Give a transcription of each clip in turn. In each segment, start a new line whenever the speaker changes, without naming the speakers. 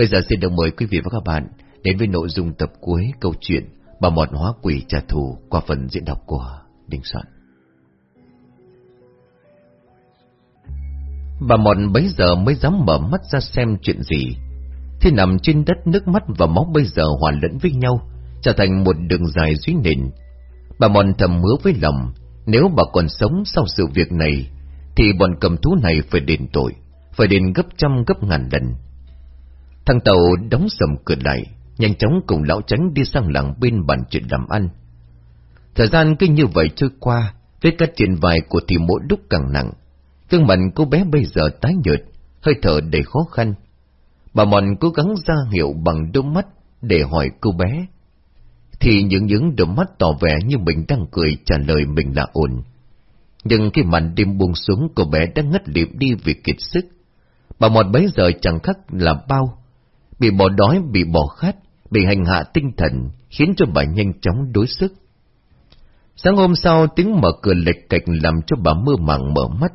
Bây giờ xin được mời quý vị và các bạn đến với nội dung tập cuối câu chuyện Bà Mọt Hóa Quỷ Trả Thù qua phần diễn đọc của Đinh Soạn. Bà Mọt bấy giờ mới dám mở mắt ra xem chuyện gì. Thì nằm trên đất nước mắt và máu bây giờ hòa lẫn với nhau, trở thành một đường dài duy nền. Bà Mọt thầm hứa với lòng, nếu bà còn sống sau sự việc này, thì bọn cầm thú này phải đền tội, phải đền gấp trăm gấp ngàn lần. Thằng Tàu đóng sầm cửa lại, nhanh chóng cùng lão tránh đi sang làng bên bàn chuyện làm ăn. Thời gian cứ như vậy trôi qua, vết cắt trên vai của thì mỗi đúc càng nặng. Cương mặt cô bé bây giờ tái nhợt, hơi thở đầy khó khăn. Bà Mòn cố gắng ra hiệu bằng đôi mắt để hỏi cô bé. Thì những những đôi mắt tỏ vẻ như mình đang cười trả lời mình là ổn. Nhưng khi màn đêm buông xuống cô bé đã ngất liệm đi vì kiệt sức. Bà Mòn bấy giờ chẳng khác là bao. Bị bỏ đói, bị bỏ khát, bị hành hạ tinh thần, khiến cho bà nhanh chóng đối sức. Sáng hôm sau, tiếng mở cửa lệch cạch làm cho bà mơ màng mở mắt.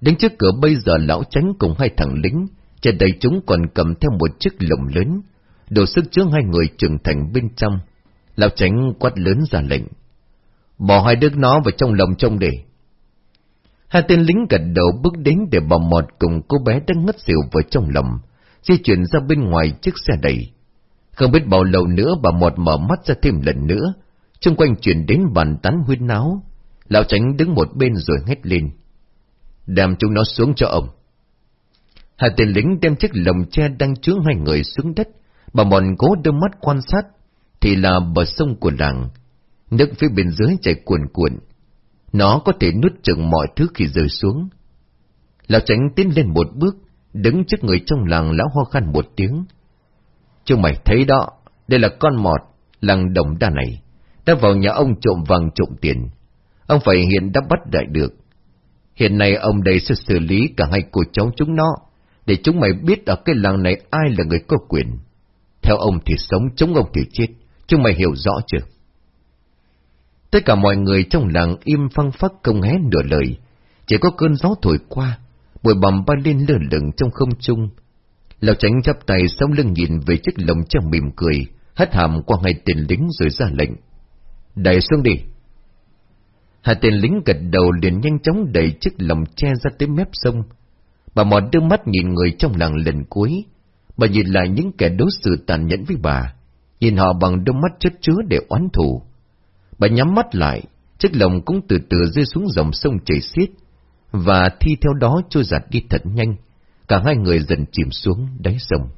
Đứng trước cửa bây giờ lão tránh cùng hai thằng lính, trên đây chúng còn cầm theo một chiếc lồng lớn, đồ sức chứa hai người trưởng thành bên trong. Lão tránh quát lớn ra lệnh. Bỏ hai đứa nó vào trong lồng trông để. Hai tên lính gật đầu bước đến để bà mọt cùng cô bé đang ngất xỉu vào trong lồng, di chuyển ra bên ngoài chiếc xe đẩy. Không biết bao lâu nữa bà một mở mắt ra thêm lần nữa, xung quanh chuyển đến bàn tán huyên náo. Lão tránh đứng một bên rồi hét lên. Đem chúng nó xuống cho ông. Hai tên lính đem chiếc lồng tre đang chứa hai người xuống đất, bà mòn cố đưa mắt quan sát, thì là bờ sông của làng. Nước phía bên dưới chảy cuồn cuộn. Nó có thể nuốt chừng mọi thứ khi rơi xuống. Lão tránh tiến lên một bước, đứng trước người trong làng lão ho khăn một tiếng. Chúng mày thấy đó, đây là con mọt, làng đồng đa này, đã vào nhà ông trộm vàng trộm tiền. Ông phải hiện đã bắt đại được. Hiện nay ông đây sẽ xử lý cả hai cô cháu chúng nó, để chúng mày biết ở cái làng này ai là người có quyền. Theo ông thì sống, chống ông thì chết, chúng mày hiểu rõ chưa? Tất cả mọi người trong làng im phăng phắc không hé nửa lời, chỉ có cơn gió thổi qua, bụi bầm bay lên lơ lửng trong không trung, Lão tránh chắp tay sống lưng nhìn về chiếc lồng trong mỉm cười, hất hàm qua hai tên lính rồi ra lệnh. Đẩy xuống đi. Hai tên lính gật đầu liền nhanh chóng đẩy chiếc lồng che ra tới mép sông. Bà mọt đưa mắt nhìn người trong làng lần cuối. Bà nhìn lại những kẻ đối xử tàn nhẫn với bà, nhìn họ bằng đôi mắt chất chứa để oán thù. Bà nhắm mắt lại, chiếc lồng cũng từ từ rơi xuống dòng sông chảy xiết, và thi theo đó trôi giặt đi thật nhanh cả hai người dần chìm xuống đáy sông.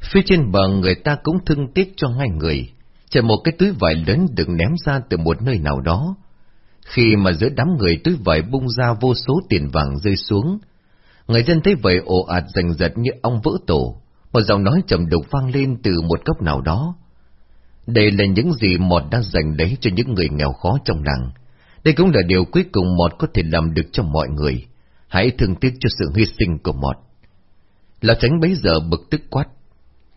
Phía trên bờ người ta cũng thương tiếc cho hai người, chờ một cái túi vải lớn được ném ra từ một nơi nào đó. Khi mà giữa đám người túi vải bung ra vô số tiền vàng rơi xuống, người dân thấy vậy ồ ạt giành giật như ong vỡ tổ, một giọng nói trầm đục vang lên từ một góc nào đó. Đây là những gì Mọt đã dành đấy cho những người nghèo khó trong làng. Đây cũng là điều cuối cùng Mọt có thể làm được cho mọi người hãy thương tiếc cho sự hy sinh của mọt Lão tránh bấy giờ bực tức quát.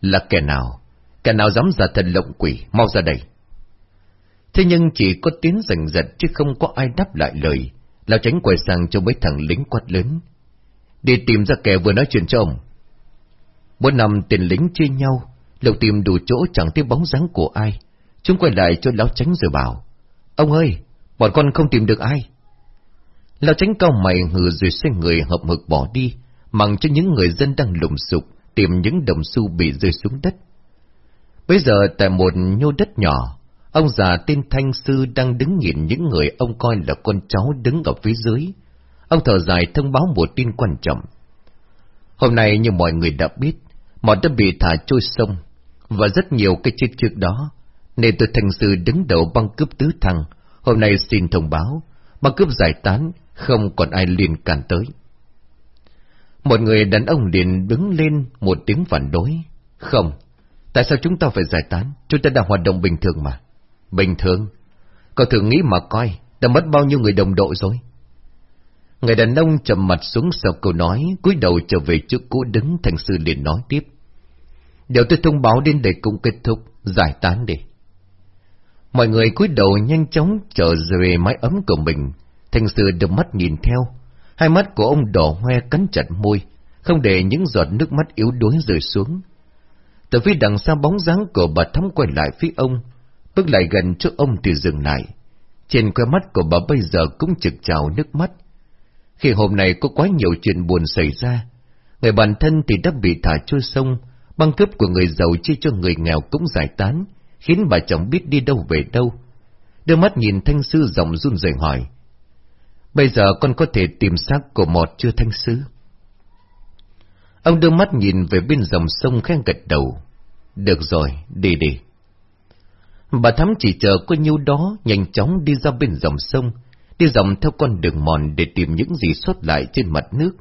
Là kẻ nào? Kẻ nào dám giả thần lộng quỷ, mau ra đây. Thế nhưng chỉ có tiếng rành giật chứ không có ai đáp lại lời. Lão tránh quay sang cho mấy thằng lính quát lớn. Đi tìm ra kẻ vừa nói chuyện cho ông. Bốn năm tiền lính chia nhau, lục tìm đủ chỗ chẳng thấy bóng dáng của ai. Chúng quay lại cho lão tránh rồi bảo. Ông ơi, bọn con không tìm được ai. Lão tránh cao mày hừ rồi xoay người hợp mực bỏ đi, mặc cho những người dân đang lùng sục tìm những đồng xu bị rơi xuống đất. Bây giờ tại một nhô đất nhỏ, ông già tên Thanh Sư đang đứng nhìn những người ông coi là con cháu đứng ở phía dưới. Ông thở dài thông báo một tin quan trọng. Hôm nay như mọi người đã biết, mọt đã bị thả trôi sông, và rất nhiều cái chết trước đó, nên tôi Thanh Sư đứng đầu băng cướp tứ thăng, hôm nay xin thông báo, băng cướp giải tán, không còn ai liên cản tới. Một người đàn ông liền đứng lên một tiếng phản đối. Không, tại sao chúng ta phải giải tán? Chúng ta đang hoạt động bình thường mà. Bình thường? Cậu thử nghĩ mà coi, đã mất bao nhiêu người đồng đội rồi. Người đàn ông chậm mặt xuống sau câu nói, cúi đầu trở về trước cũ đứng, thành sư liền nói tiếp. Điều tôi thông báo đến đây cũng kết thúc, giải tán đi. Mọi người cúi đầu nhanh chóng trở về mái ấm của mình, Thành sự được mắt nhìn theo, hai mắt của ông đỏ hoe cắn chặt môi, không để những giọt nước mắt yếu đuối rơi xuống. Từ phía đằng xa bóng dáng của bà Thắm quay lại phía ông, bước lại gần trước ông thì dừng lại. Trên que mắt của bà bây giờ cũng trực trào nước mắt. Khi hôm nay có quá nhiều chuyện buồn xảy ra, người bản thân thì đã bị thả trôi sông, băng cướp của người giàu chia cho người nghèo cũng giải tán, khiến bà chồng biết đi đâu về đâu. Đưa mắt nhìn thanh sư giọng run rẩy hỏi, Bây giờ con có thể tìm xác của một chưa thanh sư? Ông đưa mắt nhìn về bên dòng sông khen gật đầu. Được rồi, đi đi. Bà Thắm chỉ chờ có nhiêu đó nhanh chóng đi ra bên dòng sông, đi dòng theo con đường mòn để tìm những gì xuất lại trên mặt nước.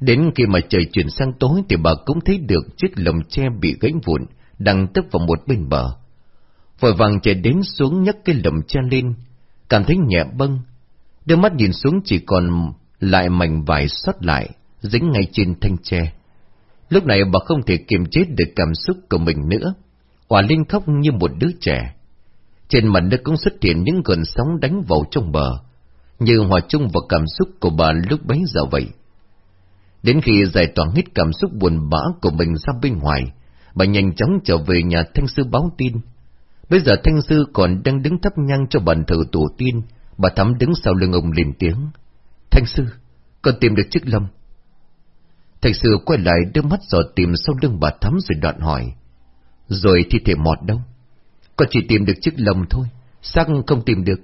Đến khi mà trời chuyển sang tối thì bà cũng thấy được chiếc lồng tre bị gãy vụn, đang tấp vào một bên bờ. Vội vàng chạy đến xuống nhấc cái lồng tre lên, cảm thấy nhẹ bâng. Đưa mắt nhìn xuống chỉ còn lại mảnh vải xuất lại, dính ngay trên thanh tre. Lúc này bà không thể kiềm chế được cảm xúc của mình nữa. Hòa Linh khóc như một đứa trẻ. Trên mặt đất cũng xuất hiện những cơn sóng đánh vào trong bờ, như hòa chung vào cảm xúc của bà lúc bấy giờ vậy. Đến khi giải tỏa hết cảm xúc buồn bã của mình ra bên ngoài, bà nhanh chóng trở về nhà thanh sư báo tin. Bây giờ thanh sư còn đang đứng thắp nhang cho bàn thờ tổ tiên, bà thắm đứng sau lưng ông lên tiếng. Thanh sư, con tìm được chiếc lâm. Thanh sư quay lại đưa mắt dò tìm sau lưng bà thắm rồi đoạn hỏi. Rồi thi thể mọt đâu? Con chỉ tìm được chiếc lồng thôi, xác không tìm được.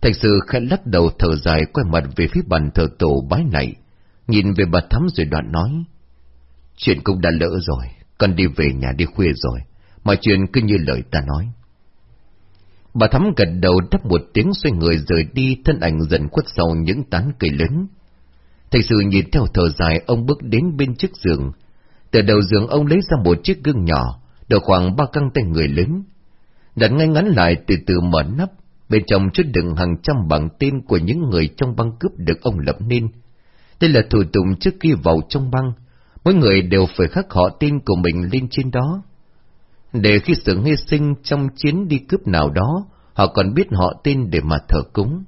Thạch sư khẽ lắc đầu thở dài quay mặt về phía bàn thờ tổ bái này, nhìn về bà Thắm rồi đoạn nói. Chuyện cũng đã lỡ rồi, con đi về nhà đi khuya rồi, mọi chuyện cứ như lời ta nói. Bà Thắm gật đầu đắp một tiếng xoay người rời đi, thân ảnh dần khuất sau những tán cây lớn. thầy sư nhìn theo thở dài, ông bước đến bên chiếc giường. Từ đầu giường ông lấy ra một chiếc gương nhỏ, độ khoảng ba căng tay người lớn. Đặt ngay ngắn lại từ từ mở nắp, bên trong chứa đựng hàng trăm bằng tên của những người trong băng cướp được ông lập nên. Đây là thủ tục trước khi vào trong băng, mỗi người đều phải khắc họ tên của mình lên trên đó. Để khi sự hy sinh trong chiến đi cướp nào đó, họ còn biết họ tên để mà thờ cúng.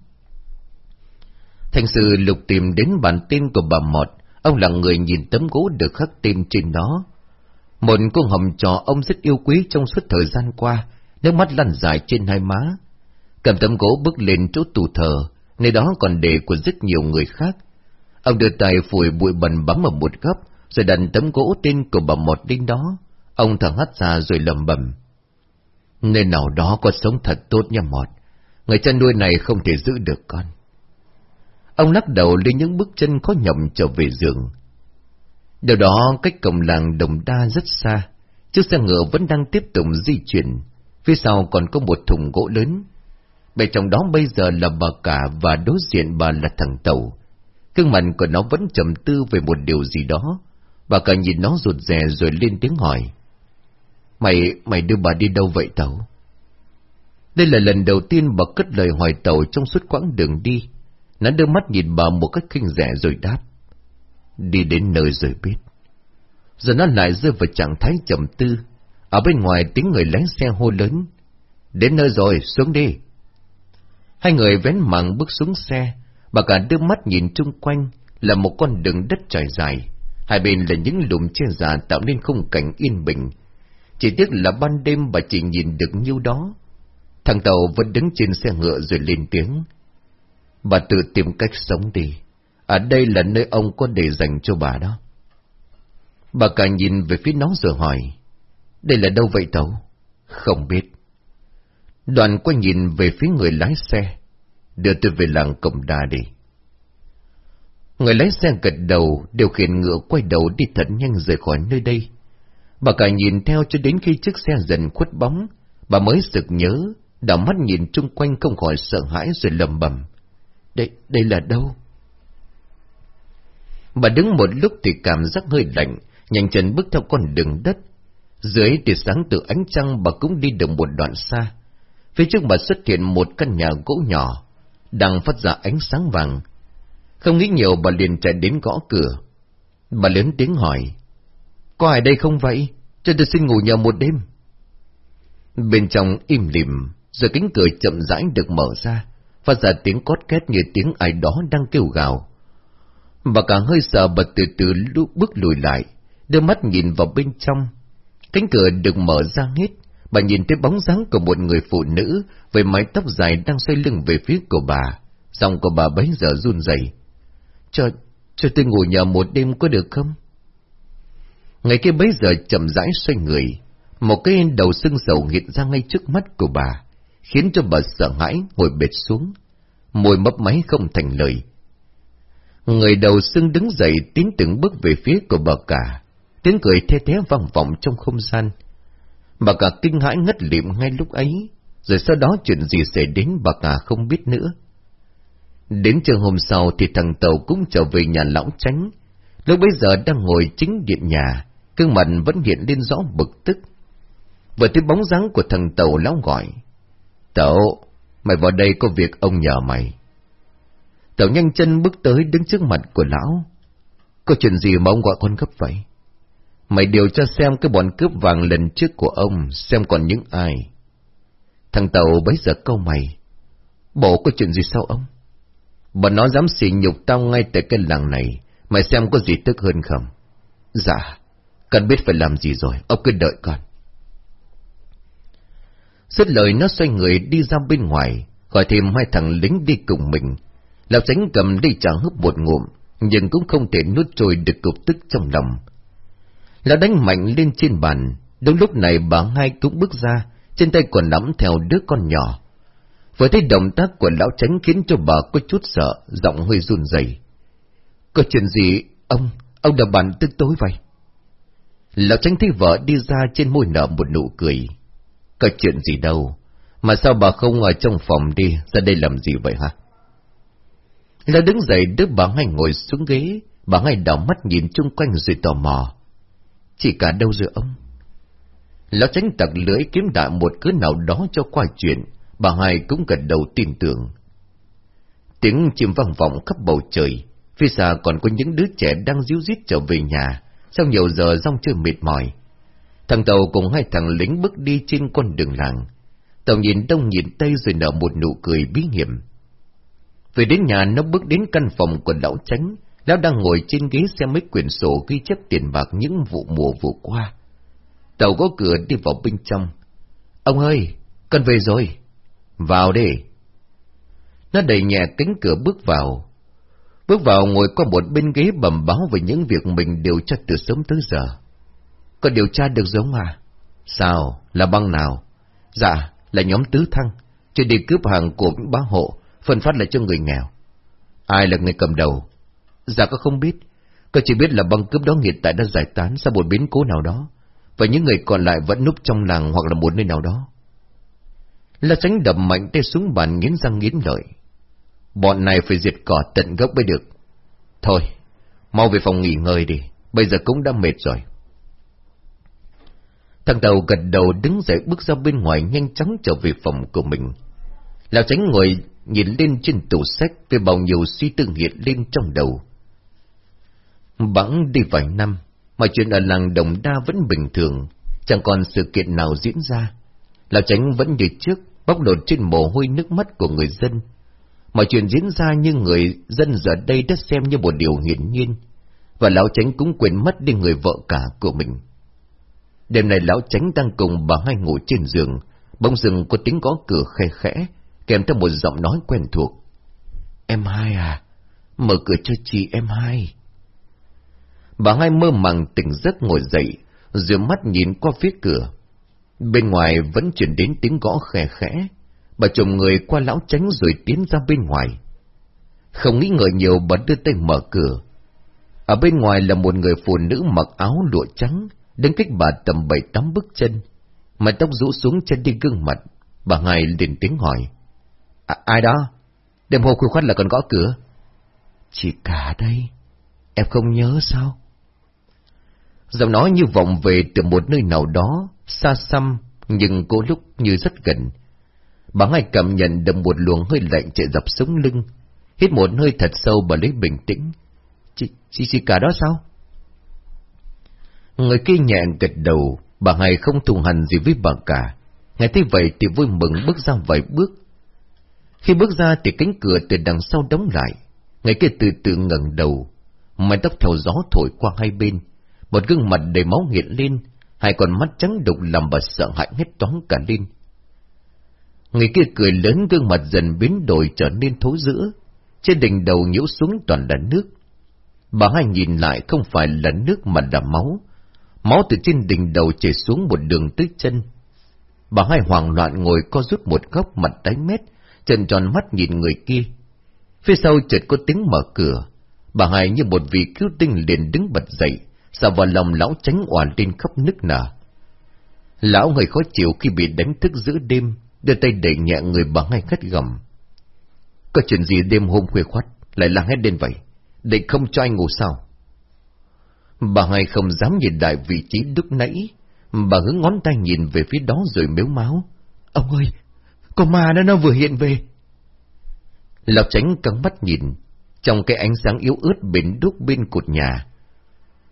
Thành sự lục tìm đến bản tên của bà Mọt, ông là người nhìn tấm gỗ được khắc tên trên đó. Một cô hầm trò ông rất yêu quý trong suốt thời gian qua, nước mắt lăn dài trên hai má. Cầm tấm gỗ bước lên chỗ tù thờ, nơi đó còn để của rất nhiều người khác. Ông đưa tay phủi bụi bẩn bám ở một góc, rồi đặt tấm gỗ tên của bà Mọt đinh đó. Ông thở hắt ra rồi lầm bầm. Nơi nào đó có sống thật tốt nha Mọt, người chăn nuôi này không thể giữ được con. Ông lắc đầu lên những bước chân khó nhọc trở về giường. Điều đó cách cổng làng Đồng Đa rất xa, chiếc xe ngựa vẫn đang tiếp tục di chuyển, phía sau còn có một thùng gỗ lớn. Bên trong đó bây giờ là bà cả và đối diện bà là thằng Tàu. Cương mặt của nó vẫn trầm tư về một điều gì đó. Bà cả nhìn nó rụt rè rồi lên tiếng hỏi. Mày, mày đưa bà đi đâu vậy Tàu? Đây là lần đầu tiên bà cất lời hỏi Tàu trong suốt quãng đường đi. Nó đưa mắt nhìn bà một cách kinh rẻ rồi đáp. Đi đến nơi rồi biết. Giờ nó lại rơi vào trạng thái trầm tư. Ở bên ngoài tiếng người lái xe hô lớn. Đến nơi rồi, xuống đi. Hai người vén màng bước xuống xe. Bà cả đưa mắt nhìn chung quanh là một con đường đất trải dài. Hai bên là những lùm che già tạo nên khung cảnh yên bình. Chỉ tiếc là ban đêm bà chỉ nhìn được nhiêu đó. Thằng Tàu vẫn đứng trên xe ngựa rồi lên tiếng. Bà tự tìm cách sống đi. Ở đây là nơi ông có để dành cho bà đó. Bà cả nhìn về phía nó rồi hỏi. Đây là đâu vậy Tàu? Không biết. Đoàn quay nhìn về phía người lái xe. Đưa tôi về làng Cổng Đà đi. Người lái xe gật đầu, điều khiển ngựa quay đầu đi thật nhanh rời khỏi nơi đây. Bà cả nhìn theo cho đến khi chiếc xe dần khuất bóng, bà mới sực nhớ, đảo mắt nhìn chung quanh không khỏi sợ hãi rồi lầm bầm. Đây, đây là đâu? Bà đứng một lúc thì cảm giác hơi lạnh, nhanh chân bước theo con đường đất. Dưới thì sáng từ ánh trăng bà cũng đi được một đoạn xa. Phía trước bà xuất hiện một căn nhà gỗ nhỏ, đang phát ra ánh sáng vàng. Không nghĩ nhiều bà liền chạy đến gõ cửa. Bà lớn tiếng hỏi, có ai đây không vậy? Cho tôi xin ngủ nhờ một đêm. Bên trong im lìm, rồi cánh cửa chậm rãi được mở ra, phát ra tiếng cót két như tiếng ai đó đang kêu gào. Bà cả hơi sợ bật từ từ lúc bước lùi lại, đưa mắt nhìn vào bên trong. Cánh cửa được mở ra hết, bà nhìn thấy bóng dáng của một người phụ nữ với mái tóc dài đang xoay lưng về phía của bà. Giọng của bà bấy giờ run rẩy. Cho, cho tôi ngủ nhờ một đêm có được không? Ngày kia bấy giờ chậm rãi xoay người, một cái đầu sưng sầu hiện ra ngay trước mắt của bà, khiến cho bà sợ hãi ngồi bệt xuống, môi mấp máy không thành lời. Người đầu sưng đứng dậy tiến từng bước về phía của bà cả, tiếng cười the thế vang vọng trong không gian. Bà cả kinh hãi ngất liệm ngay lúc ấy, rồi sau đó chuyện gì xảy đến bà cả không biết nữa. Đến trường hôm sau thì thằng Tàu cũng trở về nhà lão tránh, lúc bây giờ đang ngồi chính điện nhà, gương mặt vẫn hiện lên rõ bực tức. Vừa thấy bóng dáng của thằng Tàu lão gọi, Tàu, mày vào đây có việc ông nhờ mày. Tàu nhanh chân bước tới đứng trước mặt của lão. Có chuyện gì mà ông gọi con gấp vậy? Mày điều cho xem cái bọn cướp vàng lần trước của ông, xem còn những ai. Thằng Tàu bấy giờ câu mày. Bộ có chuyện gì sao ông? Bọn nó dám xỉ nhục tao ngay tại cái làng này, mày xem có gì tức hơn không? Dạ, cần biết phải làm gì rồi, ông cứ đợi con. Dứt lời nó xoay người đi ra bên ngoài, gọi thêm hai thằng lính đi cùng mình. Lão tránh cầm đi trả húp một ngụm, nhưng cũng không thể nuốt trôi được cục tức trong lòng. Lão đánh mạnh lên trên bàn, đúng lúc này bà hai cũng bước ra, trên tay còn nắm theo đứa con nhỏ. Vừa thấy động tác của lão tránh khiến cho bà có chút sợ, giọng hơi run rẩy. Có chuyện gì, ông, ông đã bàn tức tối vậy? Lão tránh thấy vợ đi ra trên môi nở một nụ cười. Có chuyện gì đâu, mà sao bà không ở trong phòng đi, ra đây làm gì vậy hả? Lão đứng dậy đứa bà ngay ngồi xuống ghế, bà ngay đảo mắt nhìn chung quanh rồi tò mò. Chỉ cả đâu rồi ông? Lão tránh tặc lưỡi kiếm đại một cớ nào đó cho qua chuyện, bà hai cũng gật đầu tin tưởng. Tiếng chim vang vọng khắp bầu trời, phía xa còn có những đứa trẻ đang díu dít trở về nhà, sau nhiều giờ rong chơi mệt mỏi. Thằng Tàu cùng hai thằng lính bước đi trên con đường làng. Tàu nhìn đông nhìn tây rồi nở một nụ cười bí hiểm. Về đến nhà nó bước đến căn phòng của lão tránh, lão đang ngồi trên ghế xem mấy quyển sổ ghi chép tiền bạc những vụ mùa vừa qua. Tàu có cửa đi vào bên trong. Ông ơi, con về rồi. Vào đi. Nó đẩy nhẹ cánh cửa bước vào. Bước vào ngồi qua một bên ghế bẩm báo về những việc mình điều tra từ sớm tới giờ. Có điều tra được giống à? Sao? Là băng nào? Dạ, là nhóm tứ thăng. chuyên đi cướp hàng của bá hộ, phân phát lại cho người nghèo. Ai là người cầm đầu? Dạ có không biết. Có chỉ biết là băng cướp đó hiện tại đã giải tán sau một biến cố nào đó, và những người còn lại vẫn núp trong làng hoặc là một nơi nào đó. La tránh đập mạnh tay xuống bàn nghiến răng nghiến lợi. Bọn này phải diệt cỏ tận gốc mới được. Thôi, mau về phòng nghỉ ngơi đi, bây giờ cũng đã mệt rồi. Thằng đầu gật đầu đứng dậy bước ra bên ngoài nhanh chóng trở về phòng của mình. Lão tránh ngồi nhìn lên trên tủ sách với bao nhiêu suy tư hiện lên trong đầu. Bẵng đi vài năm, mà chuyện ở làng Đồng Đa vẫn bình thường, chẳng còn sự kiện nào diễn ra. Lão Tránh vẫn như trước, bóc lột trên mồ hôi nước mắt của người dân. Mọi chuyện diễn ra như người dân giờ đây đã xem như một điều hiển nhiên, và Lão Tránh cũng quên mất đi người vợ cả của mình. Đêm này Lão Tránh đang cùng bà hai ngủ trên giường, bỗng dừng có tiếng gõ cửa khe khẽ, kèm theo một giọng nói quen thuộc. Em hai à, mở cửa cho chị em hai. Bà hai mơ màng tỉnh giấc ngồi dậy, dựa mắt nhìn qua phía cửa. Bên ngoài vẫn chuyển đến tiếng gõ khẽ khẽ, bà chồng người qua lão tránh rồi tiến ra bên ngoài. Không nghĩ ngợi nhiều bà đưa tay mở cửa. Ở bên ngoài là một người phụ nữ mặc áo lụa trắng, đứng cách bà tầm bảy tám bước chân. Mái tóc rũ xuống chân đi gương mặt, bà ngài liền tiếng hỏi. À, ai đó? Đêm hôm khuya khoát là còn gõ cửa. Chị cả đây, em không nhớ sao? Giọng nói như vọng về từ một nơi nào đó, xa xăm, nhưng cô lúc như rất gần. Bà ngay cảm nhận được một luồng hơi lạnh chạy dọc sống lưng, hít một hơi thật sâu bà lấy bình tĩnh. Chị, chị, chị cả đó sao? Người kia nhẹ gật đầu, bà hai không thù hằn gì với bà cả. Ngay thấy vậy thì vui mừng bước ra vài bước. Khi bước ra thì cánh cửa từ đằng sau đóng lại, người kia từ từ ngẩng đầu. mái tóc theo gió thổi qua hai bên, một gương mặt đầy máu nghiện lên, hai con mắt trắng đục làm bà sợ hãi hết toán cả lên. Người kia cười lớn gương mặt dần biến đổi trở nên thấu giữa, trên đỉnh đầu nhiễu xuống toàn là nước. Bà hai nhìn lại không phải là nước mà là máu, máu từ trên đỉnh đầu chảy xuống một đường tới chân. Bà hai hoảng loạn ngồi co rút một góc mặt tái mét, chân tròn mắt nhìn người kia. Phía sau chợt có tiếng mở cửa, bà hai như một vị cứu tinh liền đứng bật dậy, sao vào lòng lão tránh oàn lên khóc nức nở. Lão người khó chịu khi bị đánh thức giữa đêm, đưa tay đẩy nhẹ người bà hai khất gầm. Có chuyện gì đêm hôm khuya khoát, lại lang hết đêm vậy, để không cho anh ngủ sao? Bà hai không dám nhìn đại vị trí lúc nãy, bà hướng ngón tay nhìn về phía đó rồi mếu máu. Ông ơi, con ma đó nó vừa hiện về. Lão tránh căng mắt nhìn, trong cái ánh sáng yếu ớt bên đúc bên cột nhà.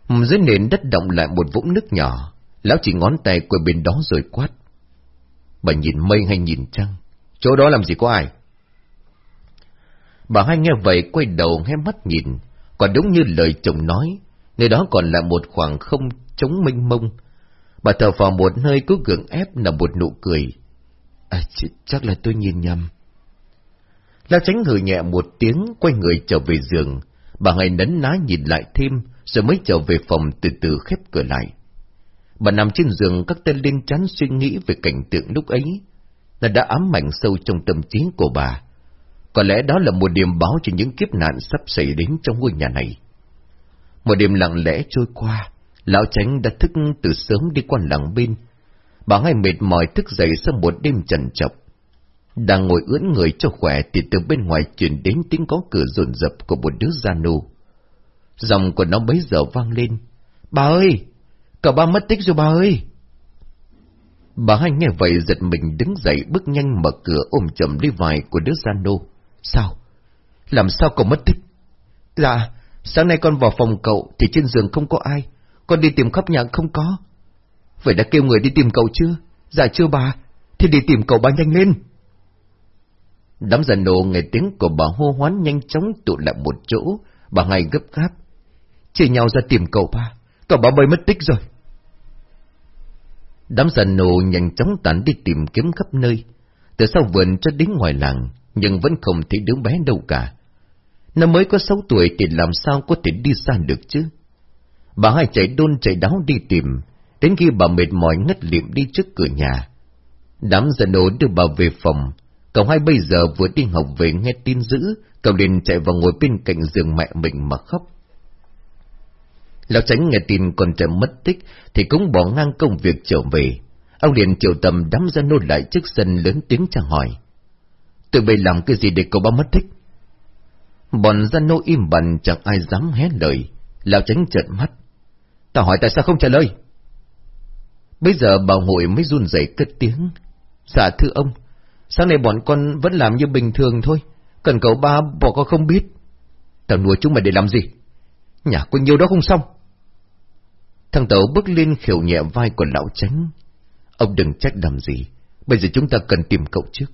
Dưới nền đất động lại một vũng nước nhỏ, lão chỉ ngón tay qua bên đó rồi quát. Bà nhìn mây hay nhìn trăng? Chỗ đó làm gì có ai? Bà hai nghe vậy quay đầu hé mắt nhìn, còn đúng như lời chồng nói, nơi đó còn là một khoảng không trống mênh mông. Bà thở vào một hơi cứ gượng ép là một nụ cười. À, chắc là tôi nhìn nhầm. Lão tránh hừ nhẹ một tiếng, quay người trở về giường. Bà hai nấn ná nhìn lại thêm, rồi mới trở về phòng từ từ khép cửa lại. Bà nằm trên giường các tên lên chán suy nghĩ về cảnh tượng lúc ấy. là đã ám mạnh sâu trong tâm trí của bà. Có lẽ đó là một điểm báo cho những kiếp nạn sắp xảy đến trong ngôi nhà này. Một đêm lặng lẽ trôi qua, lão tránh đã thức từ sớm đi qua làng bên. Bà ngay mệt mỏi thức dậy sau một đêm trần trọc. Đang ngồi ưỡn người cho khỏe thì từ bên ngoài chuyển đến tiếng có cửa rồn rập của một đứa gia nô. Dòng của nó bấy giờ vang lên. Bà ơi! Cậu ba mất tích rồi bà ơi! Bà hai nghe vậy giật mình đứng dậy bước nhanh mở cửa ôm chầm đi vài của đứa gia nô. Sao? Làm sao cậu mất tích? Dạ, sáng nay con vào phòng cậu thì trên giường không có ai. Con đi tìm khắp nhà không có. Vậy đã kêu người đi tìm cậu chưa? Dạ chưa bà. Thì đi tìm cậu ba nhanh lên. Đám già nổ nghe tiếng của bà hô hoán nhanh chóng tụ lại một chỗ. Bà ngay gấp gáp. Chia nhau ra tìm cậu ba. Cậu ba bơi mất tích rồi. Đám già nổ nhanh chóng tản đi tìm kiếm khắp nơi. Từ sau vườn cho đến ngoài làng, nhưng vẫn không thấy đứa bé đâu cả. Nó mới có sáu tuổi thì làm sao có thể đi xa được chứ? Bà hai chạy đôn chạy đáo đi tìm, đến khi bà mệt mỏi ngất liệm đi trước cửa nhà. Đám dân nổ đưa bà về phòng, cậu hai bây giờ vừa đi học về nghe tin dữ, cậu liền chạy vào ngồi bên cạnh giường mẹ mình mà khóc. Lão tránh nghe tin con trai mất tích thì cũng bỏ ngang công việc trở về. Ông liền triệu tầm đám ra nô lại trước sân lớn tiếng chàng hỏi. Tụi bây làm cái gì để cậu ba mất tích? Bọn ra nô im bặt chẳng ai dám hé lời. Lão tránh trợn mắt. Tao hỏi tại sao không trả lời? Bây giờ bà hội mới run rẩy cất tiếng. Dạ thưa ông, sáng nay bọn con vẫn làm như bình thường thôi. Cần cậu ba bỏ con không biết. Tao nuôi chúng mày để làm gì? Nhà có nhiều đó không xong. Thằng Tẩu bước lên khều nhẹ vai của lão tránh. Ông đừng trách làm gì, bây giờ chúng ta cần tìm cậu trước.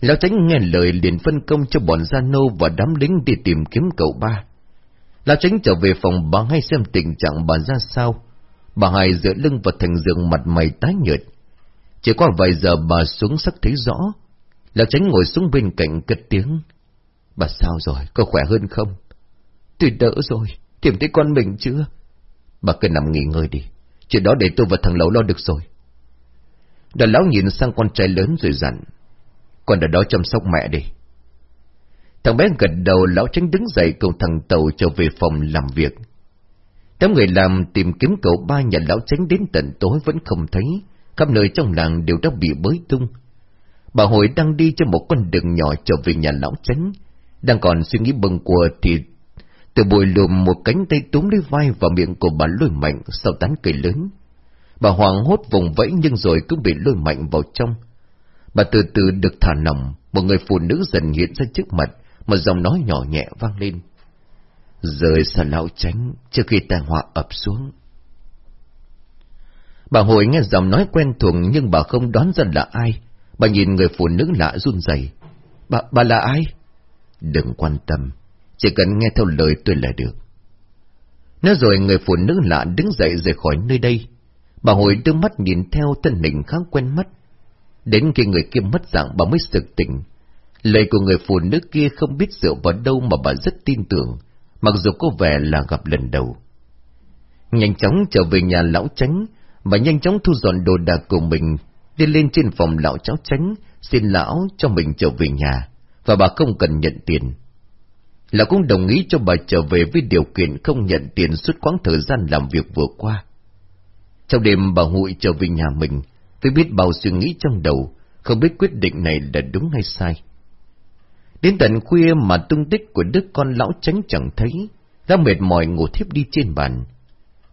Lão tránh nghe lời liền phân công cho bọn gia nô và đám lính đi tìm kiếm cậu ba. Lão tránh trở về phòng bà hai xem tình trạng bà ra sao. Bà hai dựa lưng vào thành giường mặt mày tái nhợt. Chỉ qua vài giờ bà xuống sắc thấy rõ. Lạc tránh ngồi xuống bên cạnh cất tiếng. Bà sao rồi, có khỏe hơn không? Tôi đỡ rồi, tìm thấy con mình chưa? Bà cứ nằm nghỉ ngơi đi, chuyện đó để tôi và thằng Lẩu lo được rồi. Đoàn lão nhìn sang con trai lớn rồi dặn, con ở đó chăm sóc mẹ đi. Thằng bé gật đầu lão tránh đứng dậy cùng thằng Tàu trở về phòng làm việc. Đám người làm tìm kiếm cậu ba nhà lão tránh đến tận tối vẫn không thấy, khắp nơi trong làng đều đã bị bới tung. Bà hội đang đi trên một con đường nhỏ trở về nhà lão tránh, đang còn suy nghĩ bâng quờ thì từ bụi lùm một cánh tay túm lấy vai và miệng của bà lôi mạnh sau tán cây lớn. Bà hoàng hốt vùng vẫy nhưng rồi cũng bị lôi mạnh vào trong. Bà từ từ được thả nòng, một người phụ nữ dần hiện ra trước mặt, một giọng nói nhỏ nhẹ vang lên. Rời xa lão tránh trước khi tai họa ập xuống. Bà hồi nghe giọng nói quen thuộc nhưng bà không đoán ra là ai. Bà nhìn người phụ nữ lạ run rẩy. Bà, bà là ai? Đừng quan tâm, chỉ cần nghe theo lời tôi là được. Nói rồi người phụ nữ lạ đứng dậy rời khỏi nơi đây. Bà hồi đưa mắt nhìn theo thân hình khá quen mắt. Đến khi người kia mất dạng bà mới sực tỉnh. Lời của người phụ nữ kia không biết dựa vào đâu mà bà rất tin tưởng, mặc dù có vẻ là gặp lần đầu. Nhanh chóng trở về nhà lão tránh, bà nhanh chóng thu dọn đồ đạc của mình, đi lên trên phòng lão cháu tránh, xin lão cho mình trở về nhà, và bà không cần nhận tiền. Lão cũng đồng ý cho bà trở về với điều kiện không nhận tiền suốt quãng thời gian làm việc vừa qua. Trong đêm bà hụi trở về nhà mình, tôi biết bao suy nghĩ trong đầu, không biết quyết định này là đúng hay sai. Đến tận khuya mà tung tích của đứa con lão tránh chẳng thấy, đã mệt mỏi ngủ thiếp đi trên bàn.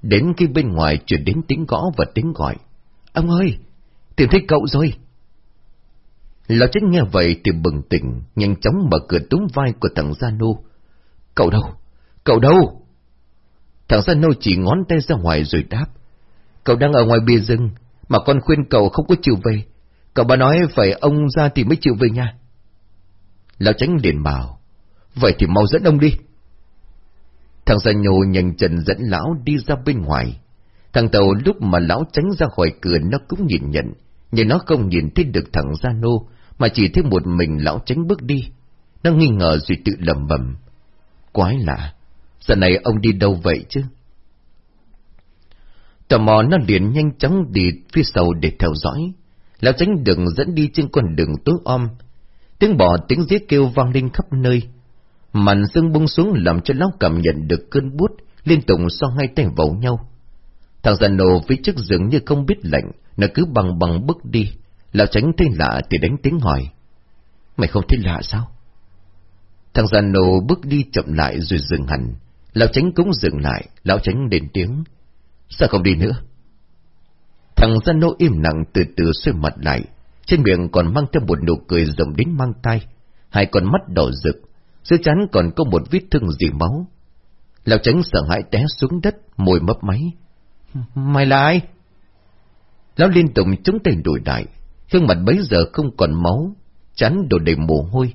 Đến khi bên ngoài chuyển đến tiếng gõ và tiếng gọi. Ông ơi, tìm thấy cậu rồi. Lão chết nghe vậy thì bừng tỉnh, nhanh chóng mở cửa túm vai của thằng Gia Nô. Cậu đâu? Cậu đâu? Thằng Gia Nô chỉ ngón tay ra ngoài rồi đáp. Cậu đang ở ngoài bia rừng, mà con khuyên cậu không có chịu về. Cậu bà nói phải ông ra thì mới chịu về nha Lão tránh liền bảo, vậy thì mau dẫn ông đi. Thằng Gia Nhô nhanh chân dẫn lão đi ra bên ngoài. Thằng Tàu lúc mà lão tránh ra khỏi cửa nó cũng nhìn nhận, nhưng nó không nhìn thấy được thằng Gia Nô, mà chỉ thấy một mình lão tránh bước đi. Nó nghi ngờ rồi tự lầm bầm. Quái lạ, giờ này ông đi đâu vậy chứ? Tò mò nó liền nhanh chóng đi phía sau để theo dõi. Lão tránh đường dẫn đi trên con đường tối om, Tiếng bò tiếng giết kêu vang lên khắp nơi. Màn sương bung xuống làm cho lão cảm nhận được cơn bút, liên tục so hai tay vào nhau. Thằng già nổ phía trước dường như không biết lạnh, nó cứ bằng bằng bước đi. Lão tránh thấy lạ thì đánh tiếng hỏi. Mày không thấy lạ sao? Thằng già nổ bước đi chậm lại rồi dừng hẳn. Lão tránh cũng dừng lại, lão tránh đến tiếng. Sao không đi nữa? Thằng già nổ im lặng từ từ xoay mặt lại, trên miệng còn mang theo một nụ cười rộng đến mang tay, hai con mắt đỏ rực, dưới chán còn có một vết thương dì máu. Lão tránh sợ hãi té xuống đất, môi mấp máy. Mày là ai? Lão liên tục chống tay đuổi đại, gương mặt bấy giờ không còn máu, chán đổ đầy mồ hôi.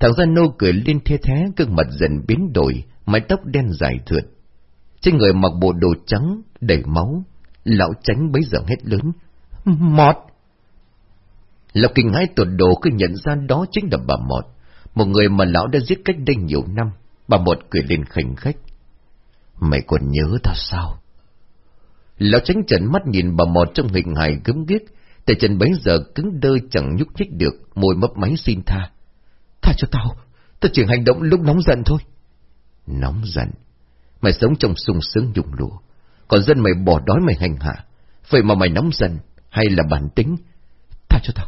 Thằng gia nô cười lên thê thế, gương mặt dần biến đổi, mái tóc đen dài thượt. Trên người mặc bộ đồ trắng, đầy máu, lão tránh bấy giờ hét lớn. Mọt! Lão kinh hãi tột độ khi nhận ra đó chính là bà Mọt, một người mà lão đã giết cách đây nhiều năm. Bà một cười lên khỉnh khách. Mày còn nhớ tao sao? Lão tránh trần mắt nhìn bà một trong hình hài gấm ghiếc, tay chân bấy giờ cứng đơ chẳng nhúc nhích được, môi mấp máy xin tha. Tha cho tao, tao chỉ hành động lúc nóng giận thôi. Nóng giận? Mày sống trong sung sướng dùng lụa, còn dân mày bỏ đói mày hành hạ. Vậy mà mày nóng giận, hay là bản tính? Tha cho tao,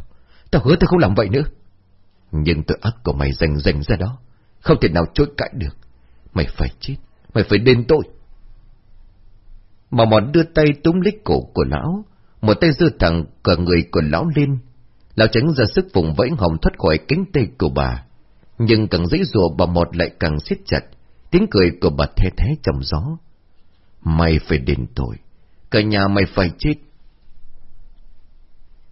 Tao hứa tao không làm vậy nữa. Nhưng tội ác của mày dành dành ra đó. Không thể nào chối cãi được. Mày phải chết. Mày phải đền tội. Mà mòn đưa tay túm lấy cổ của lão. Một tay giơ thẳng cả người của lão lên. Lão tránh ra sức vùng vẫy hồng thoát khỏi cánh tay của bà. Nhưng càng dãy rùa bà một lại càng siết chặt. Tiếng cười của bà the thế trong gió. Mày phải đền tội. Cả nhà mày phải chết.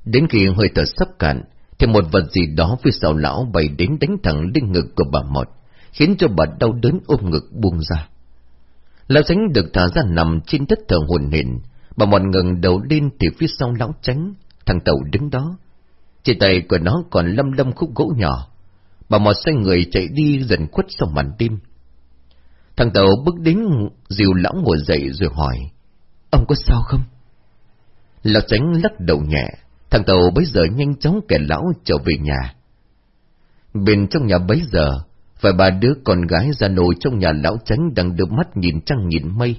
Đến khi hơi thở sắp cạn, thì một vật gì đó phía sau lão bay đến đánh thẳng lên ngực của bà Mọt, khiến cho bà đau đớn ôm ngực buông ra. Lão tránh được thả ra nằm trên đất thờ hồn hển, bà Mọt ngẩng đầu lên thì phía sau lão tránh, thằng Tàu đứng đó. Trên tay của nó còn lâm lâm khúc gỗ nhỏ. Bà Mọt xoay người chạy đi dần khuất sau màn đêm. Thằng Tàu bước đến dìu lão ngồi dậy rồi hỏi, ông có sao không? Lão tránh lắc đầu nhẹ, Thằng Tàu bấy giờ nhanh chóng kẻ lão trở về nhà. Bên trong nhà bấy giờ, vài ba đứa con gái ra nồi trong nhà lão tránh đang đưa mắt nhìn trăng nhìn mây.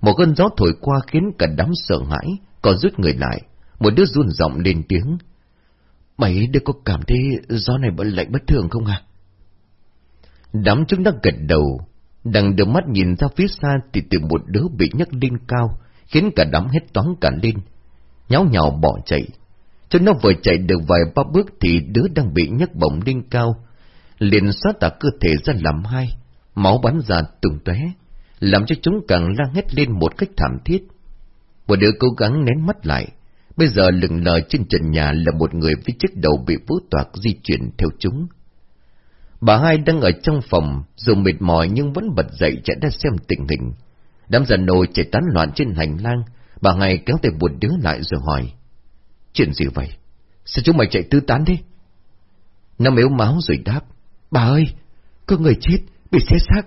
Một cơn gió thổi qua khiến cả đám sợ hãi, còn rút người lại. Một đứa run giọng lên tiếng. Mày đứa có cảm thấy gió này bận lạnh bất thường không à? Đám chúng đang gật đầu, đang đưa mắt nhìn ra phía xa thì từ một đứa bị nhấc lên cao, khiến cả đám hết toán cả lên. Nháo nhào bỏ chạy, cho nó vừa chạy được vài ba bước thì đứa đang bị nhấc bổng lên cao, liền xóa tả cơ thể ra làm hai, máu bắn ra tung tóe, làm cho chúng càng la hét lên một cách thảm thiết. Một đứa cố gắng nén mắt lại, bây giờ lừng lờ trên trần nhà là một người với chiếc đầu bị vũ toạc di chuyển theo chúng. Bà hai đang ở trong phòng, dù mệt mỏi nhưng vẫn bật dậy chạy ra xem tình hình. Đám già nồi chạy tán loạn trên hành lang, bà hai kéo tay một đứa lại rồi hỏi. Chuyện gì vậy? Sao chúng mày chạy tứ tán đi? Nó mếu máu rồi đáp. Bà ơi, có người chết, bị xé xác.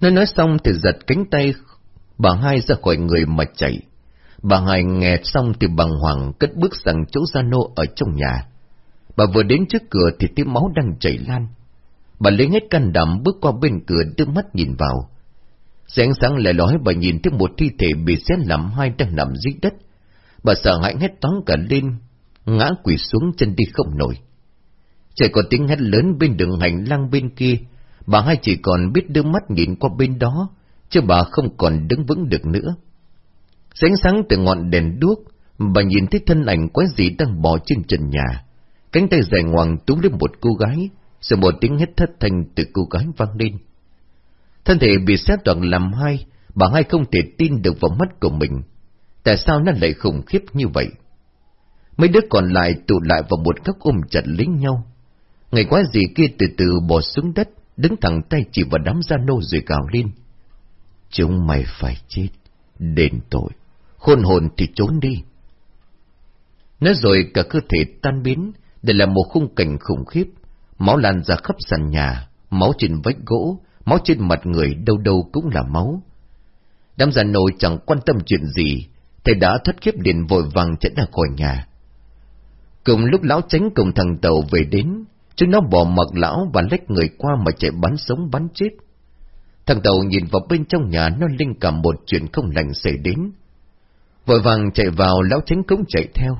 Nó nói xong thì giật cánh tay bà hai ra khỏi người mà chạy. Bà hai nghe xong thì bằng hoàng cất bước sang chỗ gia nô ở trong nhà. Bà vừa đến trước cửa thì tiếng máu đang chảy lan. Bà lấy hết can đảm bước qua bên cửa đưa mắt nhìn vào. Sáng sáng lại lói bà nhìn thấy một thi thể bị xé làm hai đang nằm dưới đất. Bà sợ hãi hét toán cả lên, ngã quỳ xuống chân đi không nổi. Trời có tiếng hét lớn bên đường hành lang bên kia, bà hai chỉ còn biết đưa mắt nhìn qua bên đó, chứ bà không còn đứng vững được nữa. Sáng sáng từ ngọn đèn đuốc, bà nhìn thấy thân ảnh quái gì đang bò trên trần nhà. Cánh tay dài ngoằng túm lấy một cô gái, rồi một tiếng hét thất thanh từ cô gái vang lên. Thân thể bị xét toàn làm hai, bà hai không thể tin được vào mắt của mình. Tại sao nó lại khủng khiếp như vậy? Mấy đứa còn lại tụ lại vào một góc ôm chặt lấy nhau. Ngày quá gì kia từ từ bỏ xuống đất, đứng thẳng tay chỉ vào đám gia nô rồi gào lên. Chúng mày phải chết, đền tội, khôn hồn thì trốn đi. Nói rồi cả cơ thể tan biến, đây là một khung cảnh khủng khiếp, máu lan ra khắp sàn nhà, máu trên vách gỗ, máu trên mặt người đâu đâu cũng là máu. Đám già nồi chẳng quan tâm chuyện gì, thầy đã thất khiếp điện vội vàng chạy ra khỏi nhà. Cùng lúc lão tránh cùng thằng tàu về đến, chúng nó bỏ mặc lão và lách người qua mà chạy bắn sống bắn chết. Thằng tàu nhìn vào bên trong nhà nó linh cảm một chuyện không lành xảy đến. Vội vàng chạy vào lão tránh cũng chạy theo.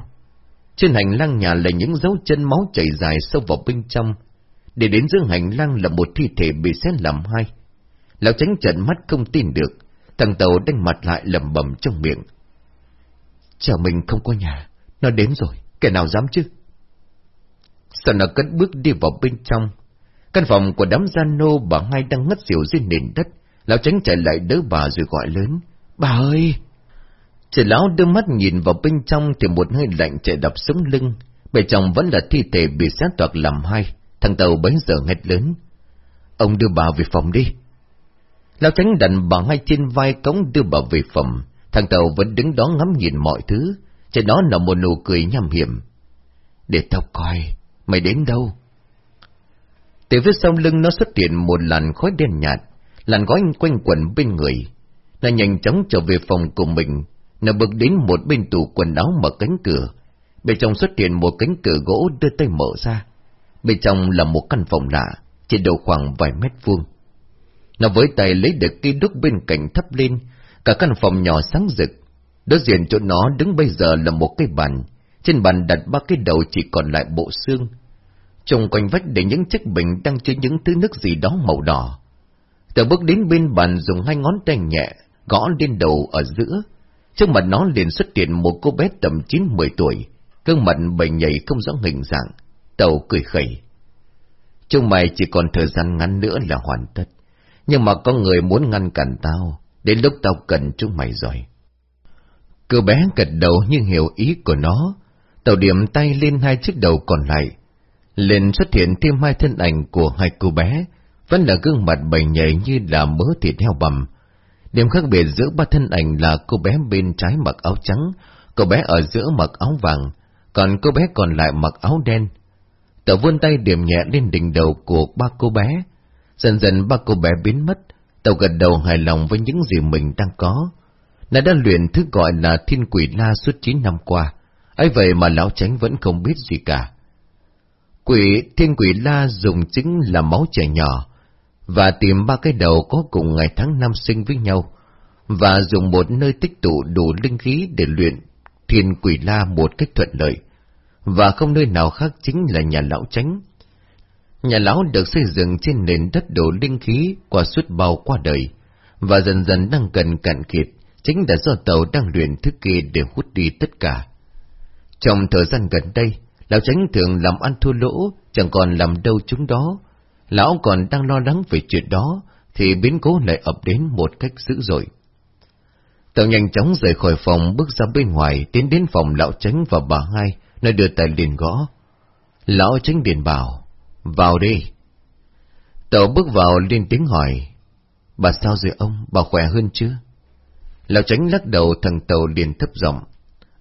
Trên hành lang nhà là những dấu chân máu chảy dài sâu vào bên trong. Để đến giữa hành lang là một thi thể bị xé làm hai. Lão tránh trận mắt không tin được. Thằng tàu đánh mặt lại lầm bầm trong miệng. Chờ mình không có nhà. Nó đến rồi. Kẻ nào dám chứ? sợ nó cất bước đi vào bên trong. Căn phòng của đám gian nô bà hai đang ngất xỉu dưới nền đất. Lão tránh chạy lại đỡ bà rồi gọi lớn. Bà ơi! trời lão đưa mắt nhìn vào bên trong thì một hơi lạnh chạy đập sống lưng. Bên trong vẫn là thi thể bị sát toạc làm hai. Thằng tàu bấy giờ nghẹt lớn. Ông đưa bà về phòng đi. Lão tránh đành bà hai trên vai cống đưa bà về phòng. Thằng tàu vẫn đứng đó ngắm nhìn mọi thứ. Trên đó là một nụ cười nham hiểm. Để tao coi, mày đến đâu? Từ phía sau lưng nó xuất hiện một làn khói đen nhạt, làn gói quanh quẩn bên người. Nó nhanh chóng trở về phòng của mình, nó bước đến một bên tủ quần áo mở cánh cửa. Bên trong xuất hiện một cánh cửa gỗ đưa tay mở ra. Bên trong là một căn phòng lạ, chỉ đầu khoảng vài mét vuông. Nó với tay lấy được cây đúc bên cạnh thấp lên, cả căn phòng nhỏ sáng rực. Đối diện chỗ nó đứng bây giờ là một cái bàn, trên bàn đặt ba cái đầu chỉ còn lại bộ xương. Trong quanh vách để những chiếc bình đang chứa những thứ nước gì đó màu đỏ. Tờ bước đến bên bàn dùng hai ngón tay nhẹ, gõ lên đầu ở giữa, Trước mặt nó liền xuất hiện một cô bé tầm chín mười tuổi, gương mặt bệnh nhảy không rõ hình dạng, tàu cười khẩy. Chúng mày chỉ còn thời gian ngắn nữa là hoàn tất, nhưng mà có người muốn ngăn cản tao, đến lúc tao cần chúng mày rồi. Cô bé gật đầu nhưng hiểu ý của nó, tàu điểm tay lên hai chiếc đầu còn lại. lên xuất hiện thêm hai thân ảnh của hai cô bé, vẫn là gương mặt bầy nhảy như là mớ thịt heo bầm, Điểm khác biệt giữa ba thân ảnh là cô bé bên trái mặc áo trắng, cô bé ở giữa mặc áo vàng, còn cô bé còn lại mặc áo đen. tàu vươn tay điểm nhẹ lên đỉnh đầu của ba cô bé. Dần dần ba cô bé biến mất, tàu gật đầu hài lòng với những gì mình đang có. Nó đã luyện thứ gọi là thiên quỷ la suốt 9 năm qua, ấy vậy mà lão tránh vẫn không biết gì cả. Quỷ thiên quỷ la dùng chính là máu trẻ nhỏ, và tìm ba cái đầu có cùng ngày tháng năm sinh với nhau, và dùng một nơi tích tụ đủ linh khí để luyện thiên quỷ la một cách thuận lợi, và không nơi nào khác chính là nhà lão tránh. Nhà lão được xây dựng trên nền đất đổ linh khí qua suốt bao qua đời, và dần dần đang cần cạn kiệt, chính là do tàu đang luyện thức kia để hút đi tất cả. Trong thời gian gần đây, lão tránh thường làm ăn thua lỗ, chẳng còn làm đâu chúng đó, Lão còn đang lo lắng về chuyện đó, thì biến cố lại ập đến một cách dữ dội. Tàu nhanh chóng rời khỏi phòng bước ra bên ngoài, tiến đến phòng lão tránh và bà hai, nơi đưa tài liền gõ. Lão tránh điền bảo, vào đi. Tàu bước vào lên tiếng hỏi. Bà sao rồi ông, bà khỏe hơn chưa? Lão tránh lắc đầu thằng Tàu liền thấp giọng.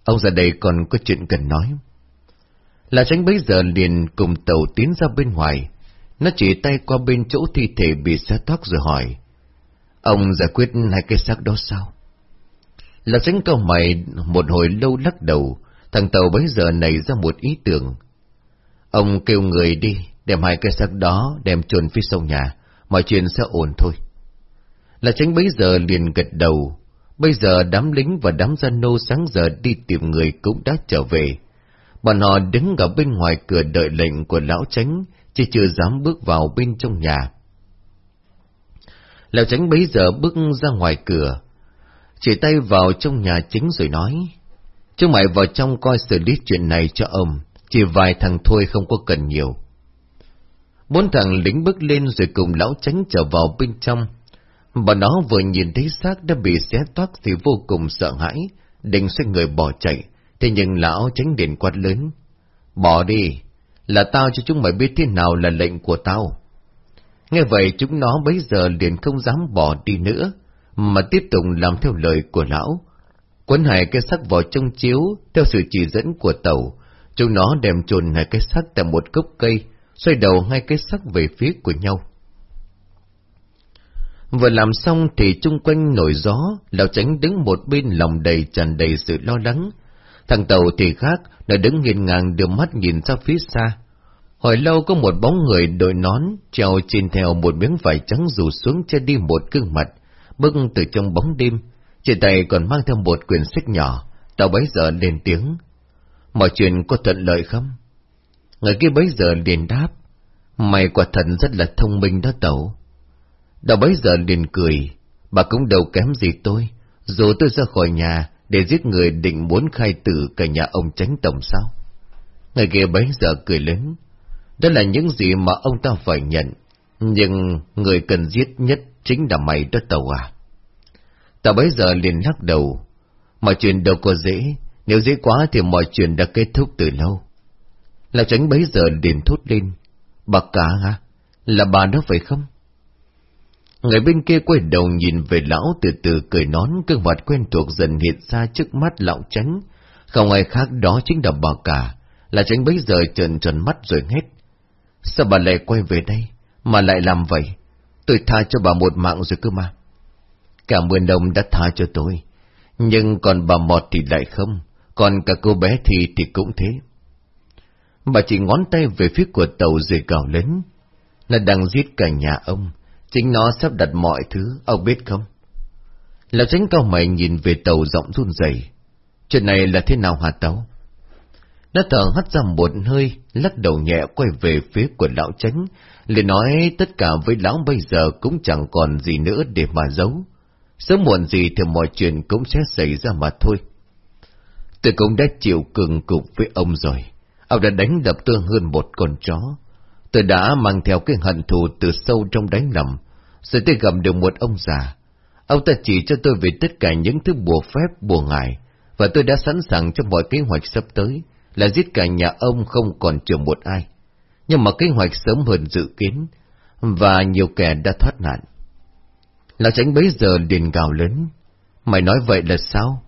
Ông ra đây còn có chuyện cần nói. Lão tránh bấy giờ liền cùng Tàu tiến ra bên ngoài. Nó chỉ tay qua bên chỗ thi thể bị xé toác rồi hỏi. Ông giải quyết hai cái xác đó sao? Lão tránh câu mày một hồi lâu lắc đầu, thằng Tàu bấy giờ nảy ra một ý tưởng. Ông kêu người đi, đem hai cái xác đó đem chôn phía sông nhà, mọi chuyện sẽ ổn thôi. Là tránh bấy giờ liền gật đầu, bây giờ đám lính và đám gian nô sáng giờ đi tìm người cũng đã trở về. Bọn họ đứng ở bên ngoài cửa đợi lệnh của lão tránh, chỉ chưa dám bước vào bên trong nhà. Lão tránh bấy giờ bước ra ngoài cửa, chỉ tay vào trong nhà chính rồi nói, Chúng mày vào trong coi xử lý chuyện này cho ông, chỉ vài thằng thôi không có cần nhiều. Bốn thằng lính bước lên rồi cùng lão tránh trở vào bên trong. Bọn nó vừa nhìn thấy xác đã bị xé toác thì vô cùng sợ hãi, định xoay người bỏ chạy, thế nhưng lão tránh điện quát lớn. Bỏ đi, là tao cho chúng mày biết thế nào là lệnh của tao. Nghe vậy chúng nó bấy giờ liền không dám bỏ đi nữa, mà tiếp tục làm theo lời của lão. Quấn hải cái xác vào trong chiếu, theo sự chỉ dẫn của tàu, chúng nó đem chôn hai cái xác tại một gốc cây, xoay đầu hai cái sắc về phía của nhau. Vừa làm xong thì chung quanh nổi gió, lão tránh đứng một bên lòng đầy tràn đầy sự lo lắng. Thằng tàu thì khác, đã đứng nghiền ngang đưa mắt nhìn ra phía xa. Hồi lâu có một bóng người đội nón, treo trên theo một miếng vải trắng rủ xuống che đi một gương mặt, bước từ trong bóng đêm, trên tay còn mang theo một quyển sách nhỏ, tàu bấy giờ lên tiếng. Mọi chuyện có thuận lợi không? Người kia bấy giờ liền đáp, mày quả thật rất là thông minh đó tàu. Đào bấy giờ liền cười, bà cũng đâu kém gì tôi, dù tôi ra khỏi nhà để giết người định muốn khai tử cả nhà ông tránh tổng sao. Người kia bấy giờ cười lớn, đó là những gì mà ông ta phải nhận, nhưng người cần giết nhất chính là mày đó tàu à. Tao bấy giờ liền lắc đầu. Mọi chuyện đâu có dễ, nếu dễ quá thì mọi chuyện đã kết thúc từ lâu là tránh bấy giờ liền thốt lên. Bà cả hả? Là bà đó phải không? Người bên kia quay đầu nhìn về lão từ từ cười nón gương mặt quen thuộc dần hiện ra trước mắt lão tránh. Không ai khác đó chính là bà cả. Là tránh bấy giờ trần trần mắt rồi hết. Sao bà lại quay về đây? Mà lại làm vậy? Tôi tha cho bà một mạng rồi cơ mà. Cảm ơn ông đã tha cho tôi. Nhưng còn bà Mọt thì lại không, còn cả cô bé thì thì cũng thế. Bà chỉ ngón tay về phía của tàu rồi gào lớn. là đang giết cả nhà ông, chính nó sắp đặt mọi thứ, ông biết không? Lão tránh cao mày nhìn về tàu giọng run rẩy. Chuyện này là thế nào hả tàu? Nó thở hắt ra một hơi, lắc đầu nhẹ quay về phía của lão tránh, liền nói tất cả với lão bây giờ cũng chẳng còn gì nữa để mà giấu. Sớm muộn gì thì mọi chuyện cũng sẽ xảy ra mà thôi. Tôi cũng đã chịu cường cục với ông rồi. Ông đã đánh đập tôi hơn một con chó. Tôi đã mang theo cái hận thù từ sâu trong đáy lòng. Rồi tôi gặp được một ông già. Ông ta chỉ cho tôi về tất cả những thứ bùa phép, bùa ngải. Và tôi đã sẵn sàng cho mọi kế hoạch sắp tới. Là giết cả nhà ông không còn chờ một ai. Nhưng mà kế hoạch sớm hơn dự kiến. Và nhiều kẻ đã thoát nạn. Lão tránh bấy giờ liền gào lớn. Mày nói vậy là sao?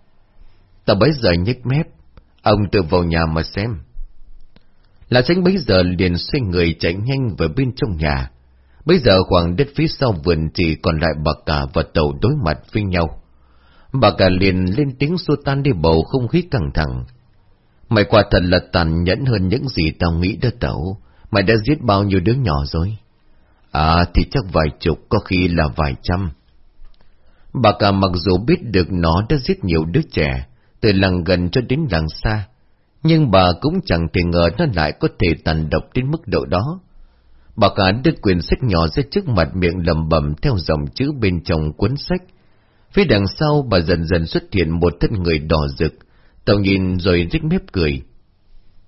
Tao bấy giờ nhếch mép. Ông tự vào nhà mà xem là tránh bấy giờ liền xoay người chạy nhanh về bên trong nhà. Bây giờ khoảng đất phía sau vườn chỉ còn lại bà cả và tàu đối mặt với nhau. Bà cả liền lên tiếng xua tan đi bầu không khí căng thẳng. Mày quả thật là tàn nhẫn hơn những gì tao nghĩ đó tàu. Mày đã giết bao nhiêu đứa nhỏ rồi? À thì chắc vài chục, có khi là vài trăm. Bà cả mặc dù biết được nó đã giết nhiều đứa trẻ, từ làng gần cho đến làng xa, nhưng bà cũng chẳng thể ngờ nó lại có thể tàn độc đến mức độ đó. Bà cả đưa quyển sách nhỏ ra trước mặt miệng lầm bầm theo dòng chữ bên trong cuốn sách. Phía đằng sau bà dần dần xuất hiện một thân người đỏ rực, tàu nhìn rồi rít mép cười.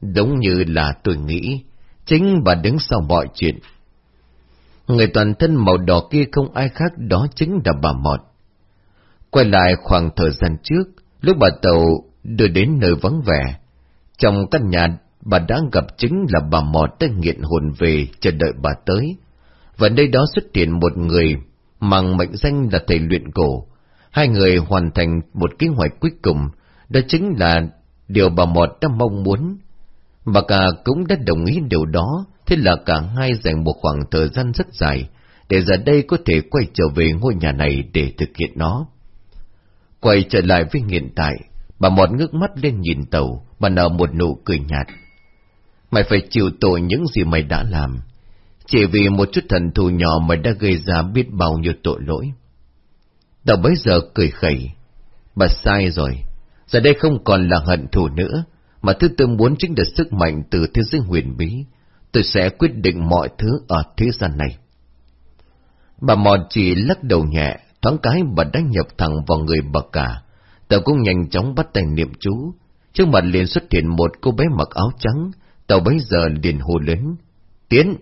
Đúng như là tôi nghĩ, chính bà đứng sau mọi chuyện. Người toàn thân màu đỏ kia không ai khác đó chính là bà Mọt. Quay lại khoảng thời gian trước, lúc bà Tàu đưa đến nơi vắng vẻ, trong căn nhà bà đã gặp chính là bà mọt đã nghiện hồn về chờ đợi bà tới. Và nơi đó xuất hiện một người mang mệnh danh là thầy luyện cổ. Hai người hoàn thành một kế hoạch cuối cùng, đó chính là điều bà Mọt đã mong muốn. Bà cả cũng đã đồng ý điều đó, thế là cả hai dành một khoảng thời gian rất dài, để giờ đây có thể quay trở về ngôi nhà này để thực hiện nó. Quay trở lại với hiện tại, bà Mọt ngước mắt lên nhìn tàu, bà nở một nụ cười nhạt. Mày phải chịu tội những gì mày đã làm. Chỉ vì một chút thần thù nhỏ mày đã gây ra biết bao nhiêu tội lỗi. tàu bấy giờ cười khẩy. Bà sai rồi. Giờ đây không còn là hận thù nữa, mà thứ tôi muốn chính là sức mạnh từ thế giới huyền bí. Tôi sẽ quyết định mọi thứ ở thế gian này. Bà mọt chỉ lắc đầu nhẹ, thoáng cái bà đã nhập thẳng vào người bà cả. Tàu cũng nhanh chóng bắt tay niệm chú. Trước mặt liền xuất hiện một cô bé mặc áo trắng, tàu bấy giờ liền hồ lớn. Tiến!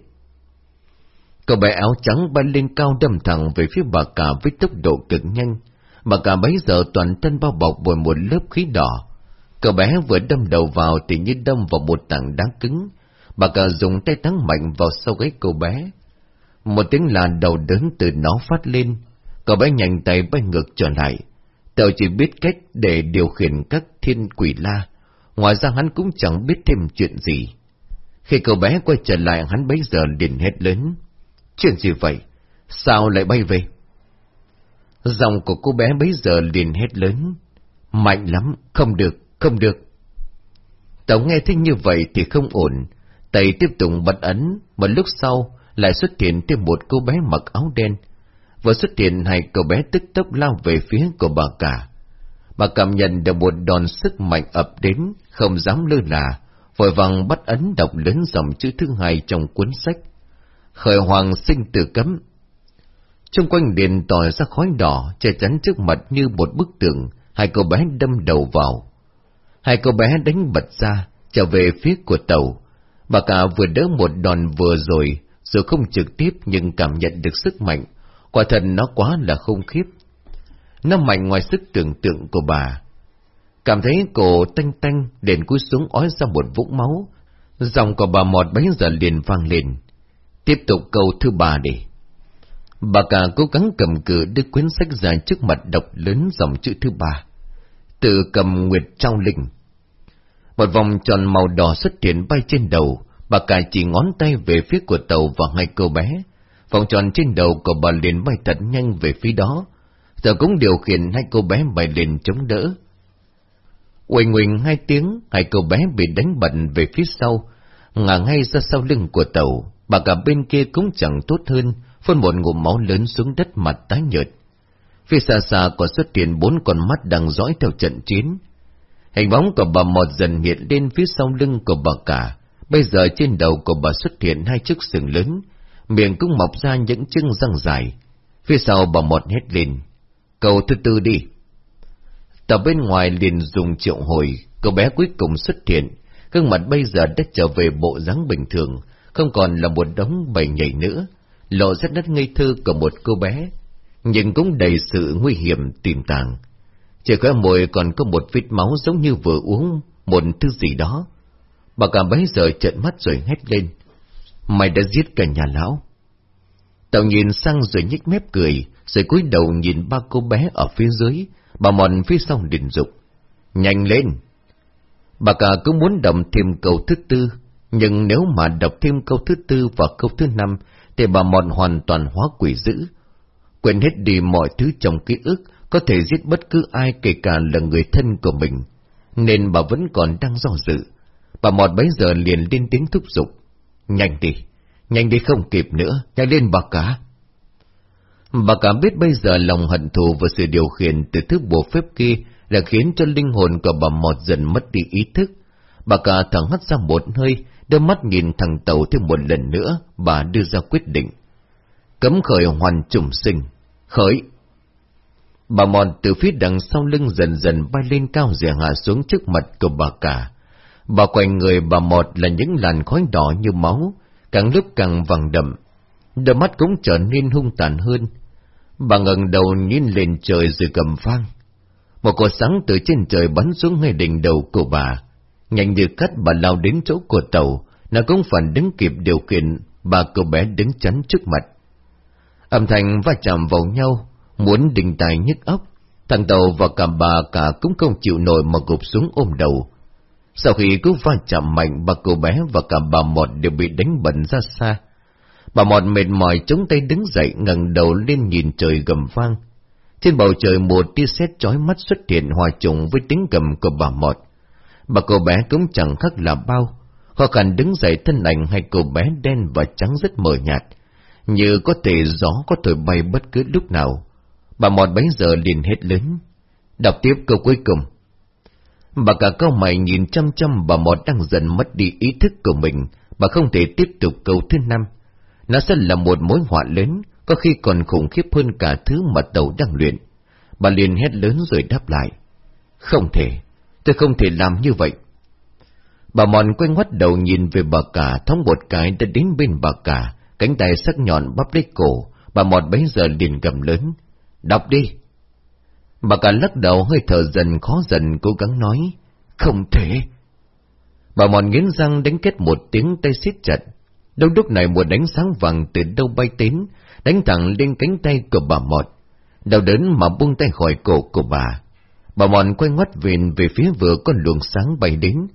cô bé áo trắng bay lên cao đâm thẳng về phía bà cả với tốc độ cực nhanh. Bà cả bấy giờ toàn thân bao bọc bởi một lớp khí đỏ. Cậu bé vừa đâm đầu vào thì như đâm vào một tảng đá cứng. Bà cả dùng tay thắng mạnh vào sau gáy cô bé. Một tiếng là đầu đớn từ nó phát lên. Cậu bé nhanh tay bay ngược trở lại. Tao chỉ biết cách để điều khiển các thiên quỷ la. Ngoài ra hắn cũng chẳng biết thêm chuyện gì. Khi cậu bé quay trở lại hắn bấy giờ liền hết lớn. Chuyện gì vậy? Sao lại bay về? Giọng của cô bé bấy giờ liền hết lớn. Mạnh lắm, không được, không được. Tàu nghe thấy như vậy thì không ổn. Tay tiếp tục bật ấn, một lúc sau lại xuất hiện thêm một cô bé mặc áo đen. Vừa xuất hiện hai cậu bé tức tốc lao về phía của bà cả. Bà cảm nhận được một đòn sức mạnh ập đến, không dám lơ là, vội vàng bắt ấn đọc lớn dòng chữ thứ hai trong cuốn sách khởi hoàng sinh tử cấm. Trung quanh điện tỏi ra khói đỏ, che chắn trước mặt như một bức tường, hai cậu bé đâm đầu vào. Hai cậu bé đánh bật ra, trở về phía của tàu. Bà cả vừa đỡ một đòn vừa rồi, dù không trực tiếp nhưng cảm nhận được sức mạnh, quả thật nó quá là khủng khiếp. Nó mạnh ngoài sức tưởng tượng của bà. Cảm thấy cổ tanh tanh, đền cúi xuống ói ra một vũng máu. Dòng của bà mọt bấy giờ liền vang lên. Tiếp tục câu thứ ba đi. Bà cả cố gắng cầm cự đưa quyển sách dài trước mặt đọc lớn dòng chữ thứ ba. Từ cầm nguyệt trao linh. Một vòng tròn màu đỏ xuất hiện bay trên đầu, bà cả chỉ ngón tay về phía của tàu và hai cô bé. Vòng tròn trên đầu của bà liền bay thật nhanh về phía đó, giờ cũng điều khiển hai cô bé bay liền chống đỡ. Quỳnh Quỳnh hai tiếng, hai cô bé bị đánh bận về phía sau, ngả ngay ra sau lưng của tàu, bà cả bên kia cũng chẳng tốt hơn, phun một ngụm máu lớn xuống đất mặt tái nhợt. Phía xa xa có xuất hiện bốn con mắt đang dõi theo trận chiến. Hình bóng của bà mọt dần hiện lên phía sau lưng của bà cả, bây giờ trên đầu của bà xuất hiện hai chiếc sừng lớn, miệng cũng mọc ra những chân răng dài. Phía sau bà một hét lên, cầu thứ tư đi. Tàu bên ngoài liền dùng triệu hồi, cậu bé cuối cùng xuất hiện, gương mặt bây giờ đã trở về bộ dáng bình thường, không còn là một đống bầy nhảy nữa, lộ rất đất ngây thơ của một cô bé, nhưng cũng đầy sự nguy hiểm tiềm tàng. Chỉ khóe môi còn có một vết máu giống như vừa uống một thứ gì đó. Bà cả bấy giờ trợn mắt rồi hét lên. Mày đã giết cả nhà lão. Tàu nhìn sang rồi nhích mép cười, rồi cúi đầu nhìn ba cô bé ở phía dưới, bà mòn phía sau đình dục. Nhanh lên! Bà cả cứ muốn đọc thêm câu thứ tư, nhưng nếu mà đọc thêm câu thứ tư và câu thứ năm, thì bà mòn hoàn toàn hóa quỷ dữ. Quên hết đi mọi thứ trong ký ức, có thể giết bất cứ ai kể cả là người thân của mình. Nên bà vẫn còn đang do dự. Bà mọt bấy giờ liền lên tiếng thúc giục. Nhanh đi, nhanh đi không kịp nữa, nhanh lên bà cả. Bà cả biết bây giờ lòng hận thù và sự điều khiển từ thứ bộ phép kia đã khiến cho linh hồn của bà mọt dần mất đi ý thức. Bà cả thẳng hắt ra một hơi, đôi mắt nhìn thằng tàu thêm một lần nữa, bà đưa ra quyết định. Cấm khởi hoàn trùng sinh. Khởi! Bà mòn từ phía đằng sau lưng dần dần bay lên cao rẻ hạ xuống trước mặt của bà cả. Bà quanh người bà một là những làn khói đỏ như máu, càng lúc càng vàng đậm. Đôi mắt cũng trở nên hung tàn hơn. Bà ngẩng đầu nhìn lên trời rồi cầm phang. Một cột sáng từ trên trời bắn xuống ngay đỉnh đầu của bà. Nhanh như cắt bà lao đến chỗ của tàu, nó cũng phản đứng kịp điều kiện, bà cô bé đứng chắn trước mặt. Âm thanh va chạm vào nhau, muốn đình tài nhức óc, thằng tàu và cả bà cả cũng không chịu nổi mà gục xuống ôm đầu. Sau khi cứ va chạm mạnh, bà cô bé và cả bà Mọt đều bị đánh bẩn ra xa. Bà Mọt mệt mỏi chống tay đứng dậy ngẩng đầu lên nhìn trời gầm vang. Trên bầu trời một tia sét chói mắt xuất hiện hòa trùng với tiếng gầm của bà Mọt. Bà cô bé cũng chẳng khác là bao, khó khăn đứng dậy thân ảnh hai cô bé đen và trắng rất mờ nhạt, như có thể gió có thể bay bất cứ lúc nào. Bà Mọt bấy giờ liền hết lớn. Đọc tiếp câu cuối cùng. Bà cả câu mày nhìn chăm chăm bà Mọt đang dần mất đi ý thức của mình, bà không thể tiếp tục câu thứ năm. Nó sẽ là một mối họa lớn, có khi còn khủng khiếp hơn cả thứ mà đầu đang luyện. Bà liền hét lớn rồi đáp lại. Không thể, tôi không thể làm như vậy. Bà mòn quay ngoắt đầu nhìn về bà cả, thống một cái đã đến bên bà cả, cánh tay sắc nhọn bắp lấy cổ, bà mọt bấy giờ liền gầm lớn. Đọc đi. Bà cả lắc đầu hơi thở dần khó dần cố gắng nói. Không thể. Bà mòn nghiến răng đánh kết một tiếng tay siết chặt. Đâu lúc này một đánh sáng vàng từ đâu bay đến, đánh thẳng lên cánh tay của bà mọt. Đau đớn mà buông tay khỏi cổ của bà. Bà mòn quay ngoắt viền về phía vừa con luồng sáng bay đến.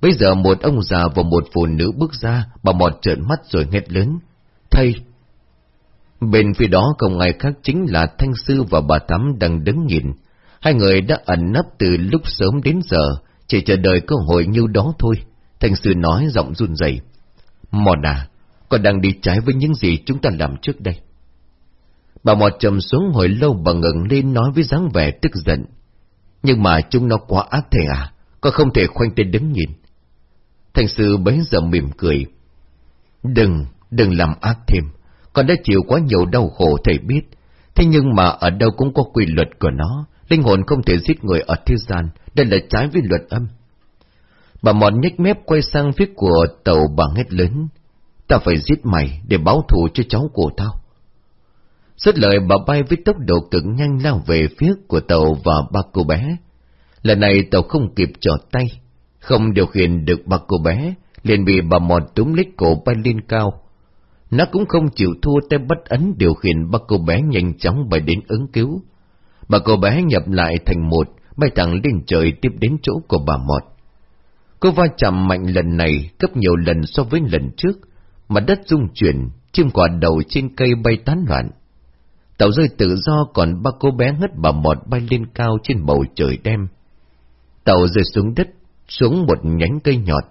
Bây giờ một ông già và một phụ nữ bước ra, bà mọt trợn mắt rồi hét lớn. Thầy! Bên phía đó không ai khác chính là Thanh Sư và bà Thắm đang đứng nhìn. Hai người đã ẩn nấp từ lúc sớm đến giờ, chỉ chờ đợi cơ hội như đó thôi. Thanh Sư nói giọng run rẩy. Mòn à, con đang đi trái với những gì chúng ta làm trước đây. Bà Mọt trầm xuống hồi lâu bà ngẩng lên nói với dáng vẻ tức giận. Nhưng mà chúng nó quá ác thế à, con không thể khoanh tay đứng nhìn. Thành sư bấy giờ mỉm cười. Đừng, đừng làm ác thêm, con đã chịu quá nhiều đau khổ thầy biết. Thế nhưng mà ở đâu cũng có quy luật của nó, linh hồn không thể giết người ở thế gian, đây là trái với luật âm. Bà mòn nhếch mép quay sang phía của tàu bằng hét lớn. Ta phải giết mày để báo thù cho cháu của tao. Xuất lời bà bay với tốc độ cực nhanh lao về phía của tàu và ba cô bé. Lần này tàu không kịp trở tay, không điều khiển được ba cô bé, liền bị bà mòn túm lấy cổ bay lên cao. Nó cũng không chịu thua tay bất ấn điều khiển ba cô bé nhanh chóng bay đến ứng cứu. Bà cô bé nhập lại thành một, bay thẳng lên trời tiếp đến chỗ của bà mọt. Cô va chạm mạnh lần này gấp nhiều lần so với lần trước, mặt đất rung chuyển, chim quả đầu trên cây bay tán loạn. Tàu rơi tự do còn ba cô bé ngất bà mọt bay lên cao trên bầu trời đêm. Tàu rơi xuống đất, xuống một nhánh cây nhọt,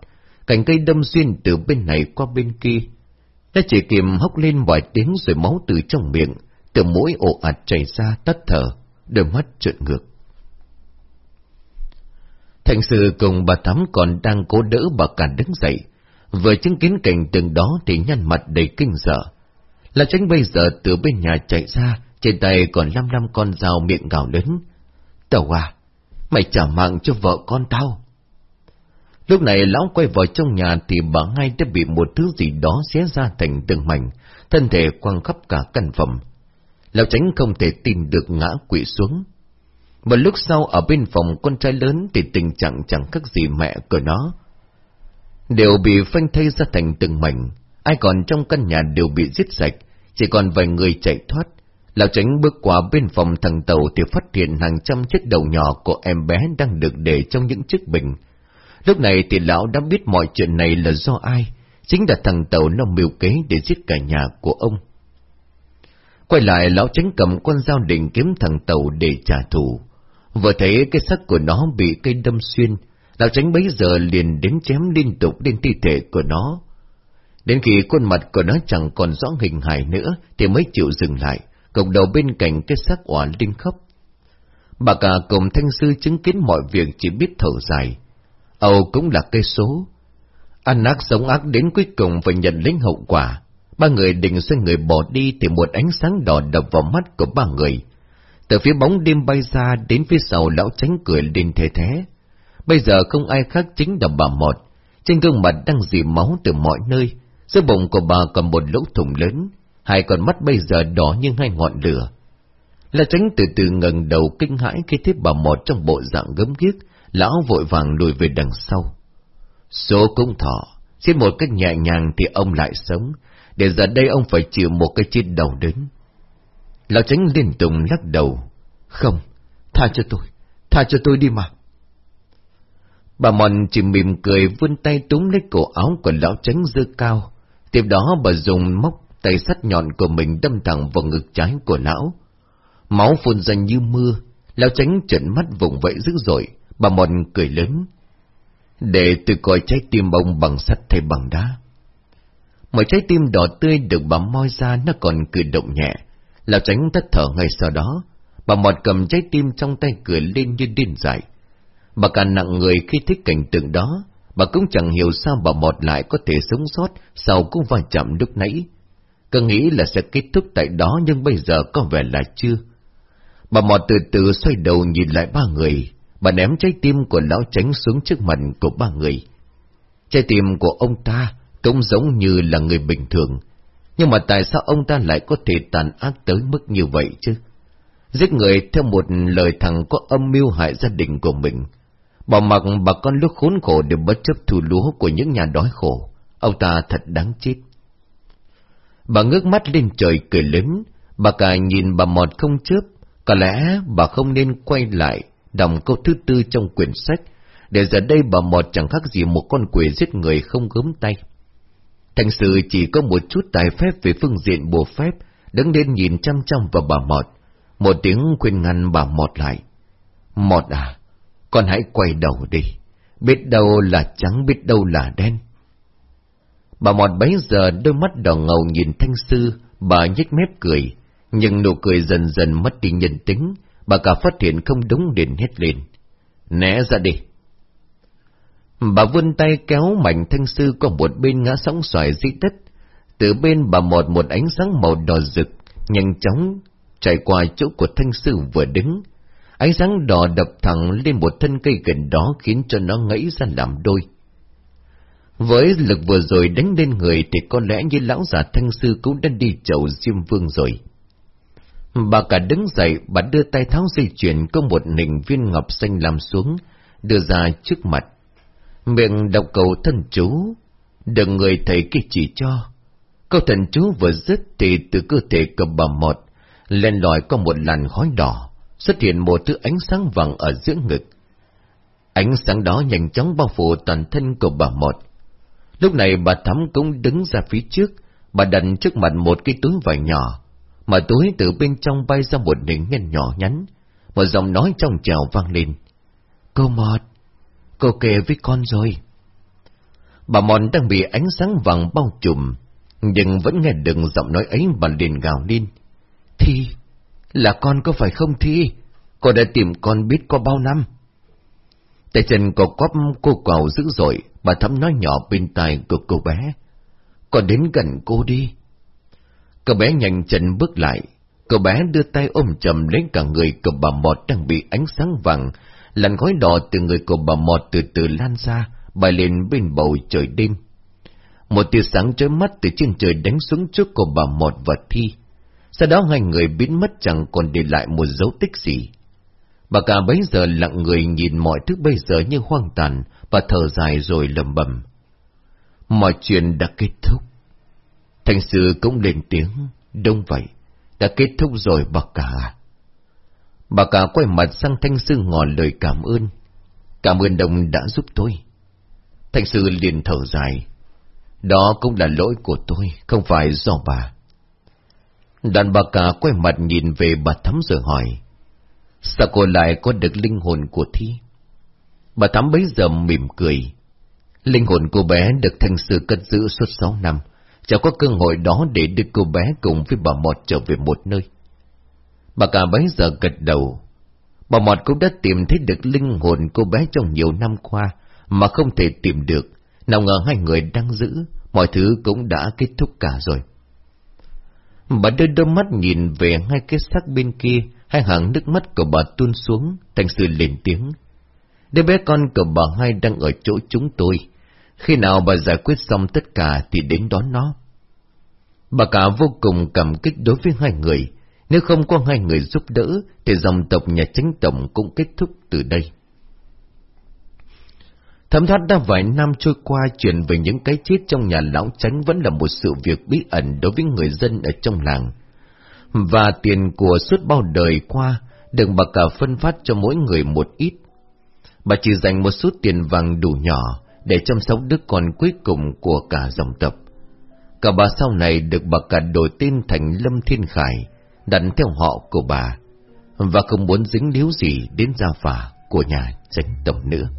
cành cây đâm xuyên từ bên này qua bên kia. Nó chỉ kìm hốc lên vài tiếng rồi máu từ trong miệng, từ mũi ồ ạt chảy ra tắt thở, đôi mắt trợn ngược. Thành sư cùng bà Thắm còn đang cố đỡ bà cả đứng dậy, vừa chứng kiến cảnh tượng đó thì nhăn mặt đầy kinh sợ. Là tránh bây giờ từ bên nhà chạy ra, trên tay còn lăm lăm con dao miệng gào lớn. Tàu à, mày trả mạng cho vợ con tao. Lúc này lão quay vào trong nhà thì bà ngay đã bị một thứ gì đó xé ra thành từng mảnh, thân thể quăng khắp cả căn phòng. Lão tránh không thể tìm được ngã quỵ xuống. Một lúc sau ở bên phòng con trai lớn thì tình trạng chẳng khác gì mẹ của nó. Đều bị phanh thây ra thành từng mảnh, ai còn trong căn nhà đều bị giết sạch, chỉ còn vài người chạy thoát. Lão tránh bước qua bên phòng thằng tàu thì phát hiện hàng trăm chiếc đầu nhỏ của em bé đang được để trong những chiếc bình. Lúc này thì lão đã biết mọi chuyện này là do ai, chính là thằng tàu nó mưu kế để giết cả nhà của ông. Quay lại lão tránh cầm con dao định kiếm thằng tàu để trả thù. Vừa thấy cái xác của nó bị cây đâm xuyên, lão tránh bấy giờ liền đến chém liên tục lên thi thể của nó. Đến khi khuôn mặt của nó chẳng còn rõ hình hài nữa thì mới chịu dừng lại, cộng đầu bên cạnh cái xác oả linh khóc. Bà cả cùng thanh sư chứng kiến mọi việc chỉ biết thở dài. Âu cũng là cây số. Ăn ác sống ác đến cuối cùng phải nhận lấy hậu quả. Ba người định xoay người bỏ đi thì một ánh sáng đỏ đập vào mắt của ba người. Từ phía bóng đêm bay ra đến phía sau lão tránh cười lên thế thế. Bây giờ không ai khác chính là bà Mọt. Trên gương mặt đang dì máu từ mọi nơi. Giữa bụng của bà còn một lỗ thủng lớn. Hai con mắt bây giờ đỏ như hai ngọn lửa. Là tránh từ từ ngẩng đầu kinh hãi khi thấy bà Mọt trong bộ dạng gấm ghiếc. Lão vội vàng lùi về đằng sau. Số cũng thọ, giết một cách nhẹ nhàng thì ông lại sống, để giờ đây ông phải chịu một cái chết đầu đớn. Lão tránh liên tục lắc đầu. Không, tha cho tôi, tha cho tôi đi mà. Bà Mòn chỉ mỉm cười vươn tay túm lấy cổ áo của lão tránh dơ cao. Tiếp đó bà dùng móc tay sắt nhọn của mình đâm thẳng vào ngực trái của lão. Máu phun ra như mưa, lão tránh trợn mắt vùng vẫy dữ dội, bà Mòn cười lớn. Để tôi coi trái tim ông bằng sắt thay bằng đá. mọi trái tim đỏ tươi được bà moi ra nó còn cử động nhẹ, là tránh thất thở ngay sau đó. Bà Mọt cầm trái tim trong tay cười lên như điên dại. Bà càng nặng người khi thích cảnh tượng đó, bà cũng chẳng hiểu sao bà Mọt lại có thể sống sót sau cũng va chạm lúc nãy. Cứ nghĩ là sẽ kết thúc tại đó nhưng bây giờ có vẻ là chưa. Bà Mọt từ từ xoay đầu nhìn lại ba người, bà ném trái tim của lão tránh xuống trước mặt của ba người. Trái tim của ông ta cũng giống như là người bình thường, nhưng mà tại sao ông ta lại có thể tàn ác tới mức như vậy chứ? Giết người theo một lời thằng có âm mưu hại gia đình của mình. Bỏ mặc bà con lúc khốn khổ để bất chấp thù lúa của những nhà đói khổ. Ông ta thật đáng chết. Bà ngước mắt lên trời cười lớn, bà cả nhìn bà mọt không chớp, có lẽ bà không nên quay lại đọc câu thứ tư trong quyển sách, để giờ đây bà mọt chẳng khác gì một con quỷ giết người không gớm tay. Thành sự chỉ có một chút tài phép về phương diện bùa phép, đứng lên nhìn chăm chăm vào bà mọt, một tiếng khuyên ngăn bà mọt lại. Mọt à, con hãy quay đầu đi, biết đâu là trắng biết đâu là đen. Bà mọt bấy giờ đôi mắt đỏ ngầu nhìn thanh sư, bà nhếch mép cười, nhưng nụ cười dần dần mất đi nhân tính, bà cả phát hiện không đúng đến hết lên. Né ra đi. Bà vươn tay kéo mảnh thanh sư qua một bên ngã sóng xoài di đất. Từ bên bà một một ánh sáng màu đỏ rực, nhanh chóng chạy qua chỗ của thanh sư vừa đứng. Ánh sáng đỏ đập thẳng lên một thân cây gần đó khiến cho nó ngẫy ra làm đôi. Với lực vừa rồi đánh lên người thì có lẽ như lão già thanh sư cũng đã đi chầu Diêm Vương rồi. Bà cả đứng dậy, bà đưa tay tháo dây chuyền có một nịnh viên ngọc xanh làm xuống, đưa ra trước mặt. Miệng đọc cầu thân chú, đừng người thầy kia chỉ cho. Câu thần chú vừa dứt thì từ cơ thể của bà một, lên lòi có một làn khói đỏ, xuất hiện một thứ ánh sáng vàng ở giữa ngực. Ánh sáng đó nhanh chóng bao phủ toàn thân của bà một. Lúc này bà Thắm cũng đứng ra phía trước, bà đặt trước mặt một cái túi vải nhỏ, mà túi từ bên trong bay ra một đỉnh nhân nhỏ nhắn, một giọng nói trong trèo vang lên. Cô Mọt, cô kể với con rồi. Bà Mọt đang bị ánh sáng vàng bao trùm, nhưng vẫn nghe được giọng nói ấy bà liền gào lên. Thi, là con có phải không Thi? Cô đã tìm con biết có bao năm? Tay chân cô quắp cô quào dữ dội, bà thấm nói nhỏ bên tai của cô bé. Con đến gần cô đi. Cô bé nhanh chân bước lại, cô bé đưa tay ôm chầm lấy cả người của bà Mọt đang bị ánh sáng vàng, làn khói đỏ từ người của bà Mọt từ từ lan ra, bay lên bên bầu trời đêm. Một tia sáng chói mắt từ trên trời đánh xuống trước của bà Mọt và Thi. Sau đó hai người biến mất chẳng còn để lại một dấu tích gì. Bà cả bấy giờ lặng người nhìn mọi thứ bây giờ như hoang tàn và thở dài rồi lầm bầm. Mọi chuyện đã kết thúc. Thành sư cũng lên tiếng, đông vậy, đã kết thúc rồi bà cả. Bà cả quay mặt sang thanh sư ngỏ lời cảm ơn. Cảm ơn đồng đã giúp tôi. Thanh sư liền thở dài. Đó cũng là lỗi của tôi, không phải do bà. đàn bà cả quay mặt nhìn về bà Thắm rồi hỏi. Sao cô lại có được linh hồn của Thi? Bà Thắm bấy giờ mỉm cười. Linh hồn cô bé được thanh sư cất giữ suốt sáu năm, chẳng có cơ hội đó để đưa cô bé cùng với bà Mọt trở về một nơi. Bà cả bấy giờ gật đầu. Bà Mọt cũng đã tìm thấy được linh hồn cô bé trong nhiều năm qua, mà không thể tìm được. Nào ngờ hai người đang giữ, mọi thứ cũng đã kết thúc cả rồi. Bà đưa đôi mắt nhìn về hai cái xác bên kia, hai hàng nước mắt của bà tuôn xuống, thành sự lên tiếng. Đứa bé con của bà hai đang ở chỗ chúng tôi. Khi nào bà giải quyết xong tất cả thì đến đón nó. Bà cả vô cùng cảm kích đối với hai người. Nếu không có hai người giúp đỡ, thì dòng tộc nhà chính tổng cũng kết thúc từ đây. Thấm thoát đã vài năm trôi qua chuyện về những cái chết trong nhà lão tránh vẫn là một sự việc bí ẩn đối với người dân ở trong làng. Và tiền của suốt bao đời qua được bà cả phân phát cho mỗi người một ít. Bà chỉ dành một số tiền vàng đủ nhỏ để chăm sóc đứa con cuối cùng của cả dòng tộc. Cả bà sau này được bà cả đổi tên thành Lâm Thiên Khải, đặt theo họ của bà, và không muốn dính líu gì đến gia phả của nhà Trần tổng nữa.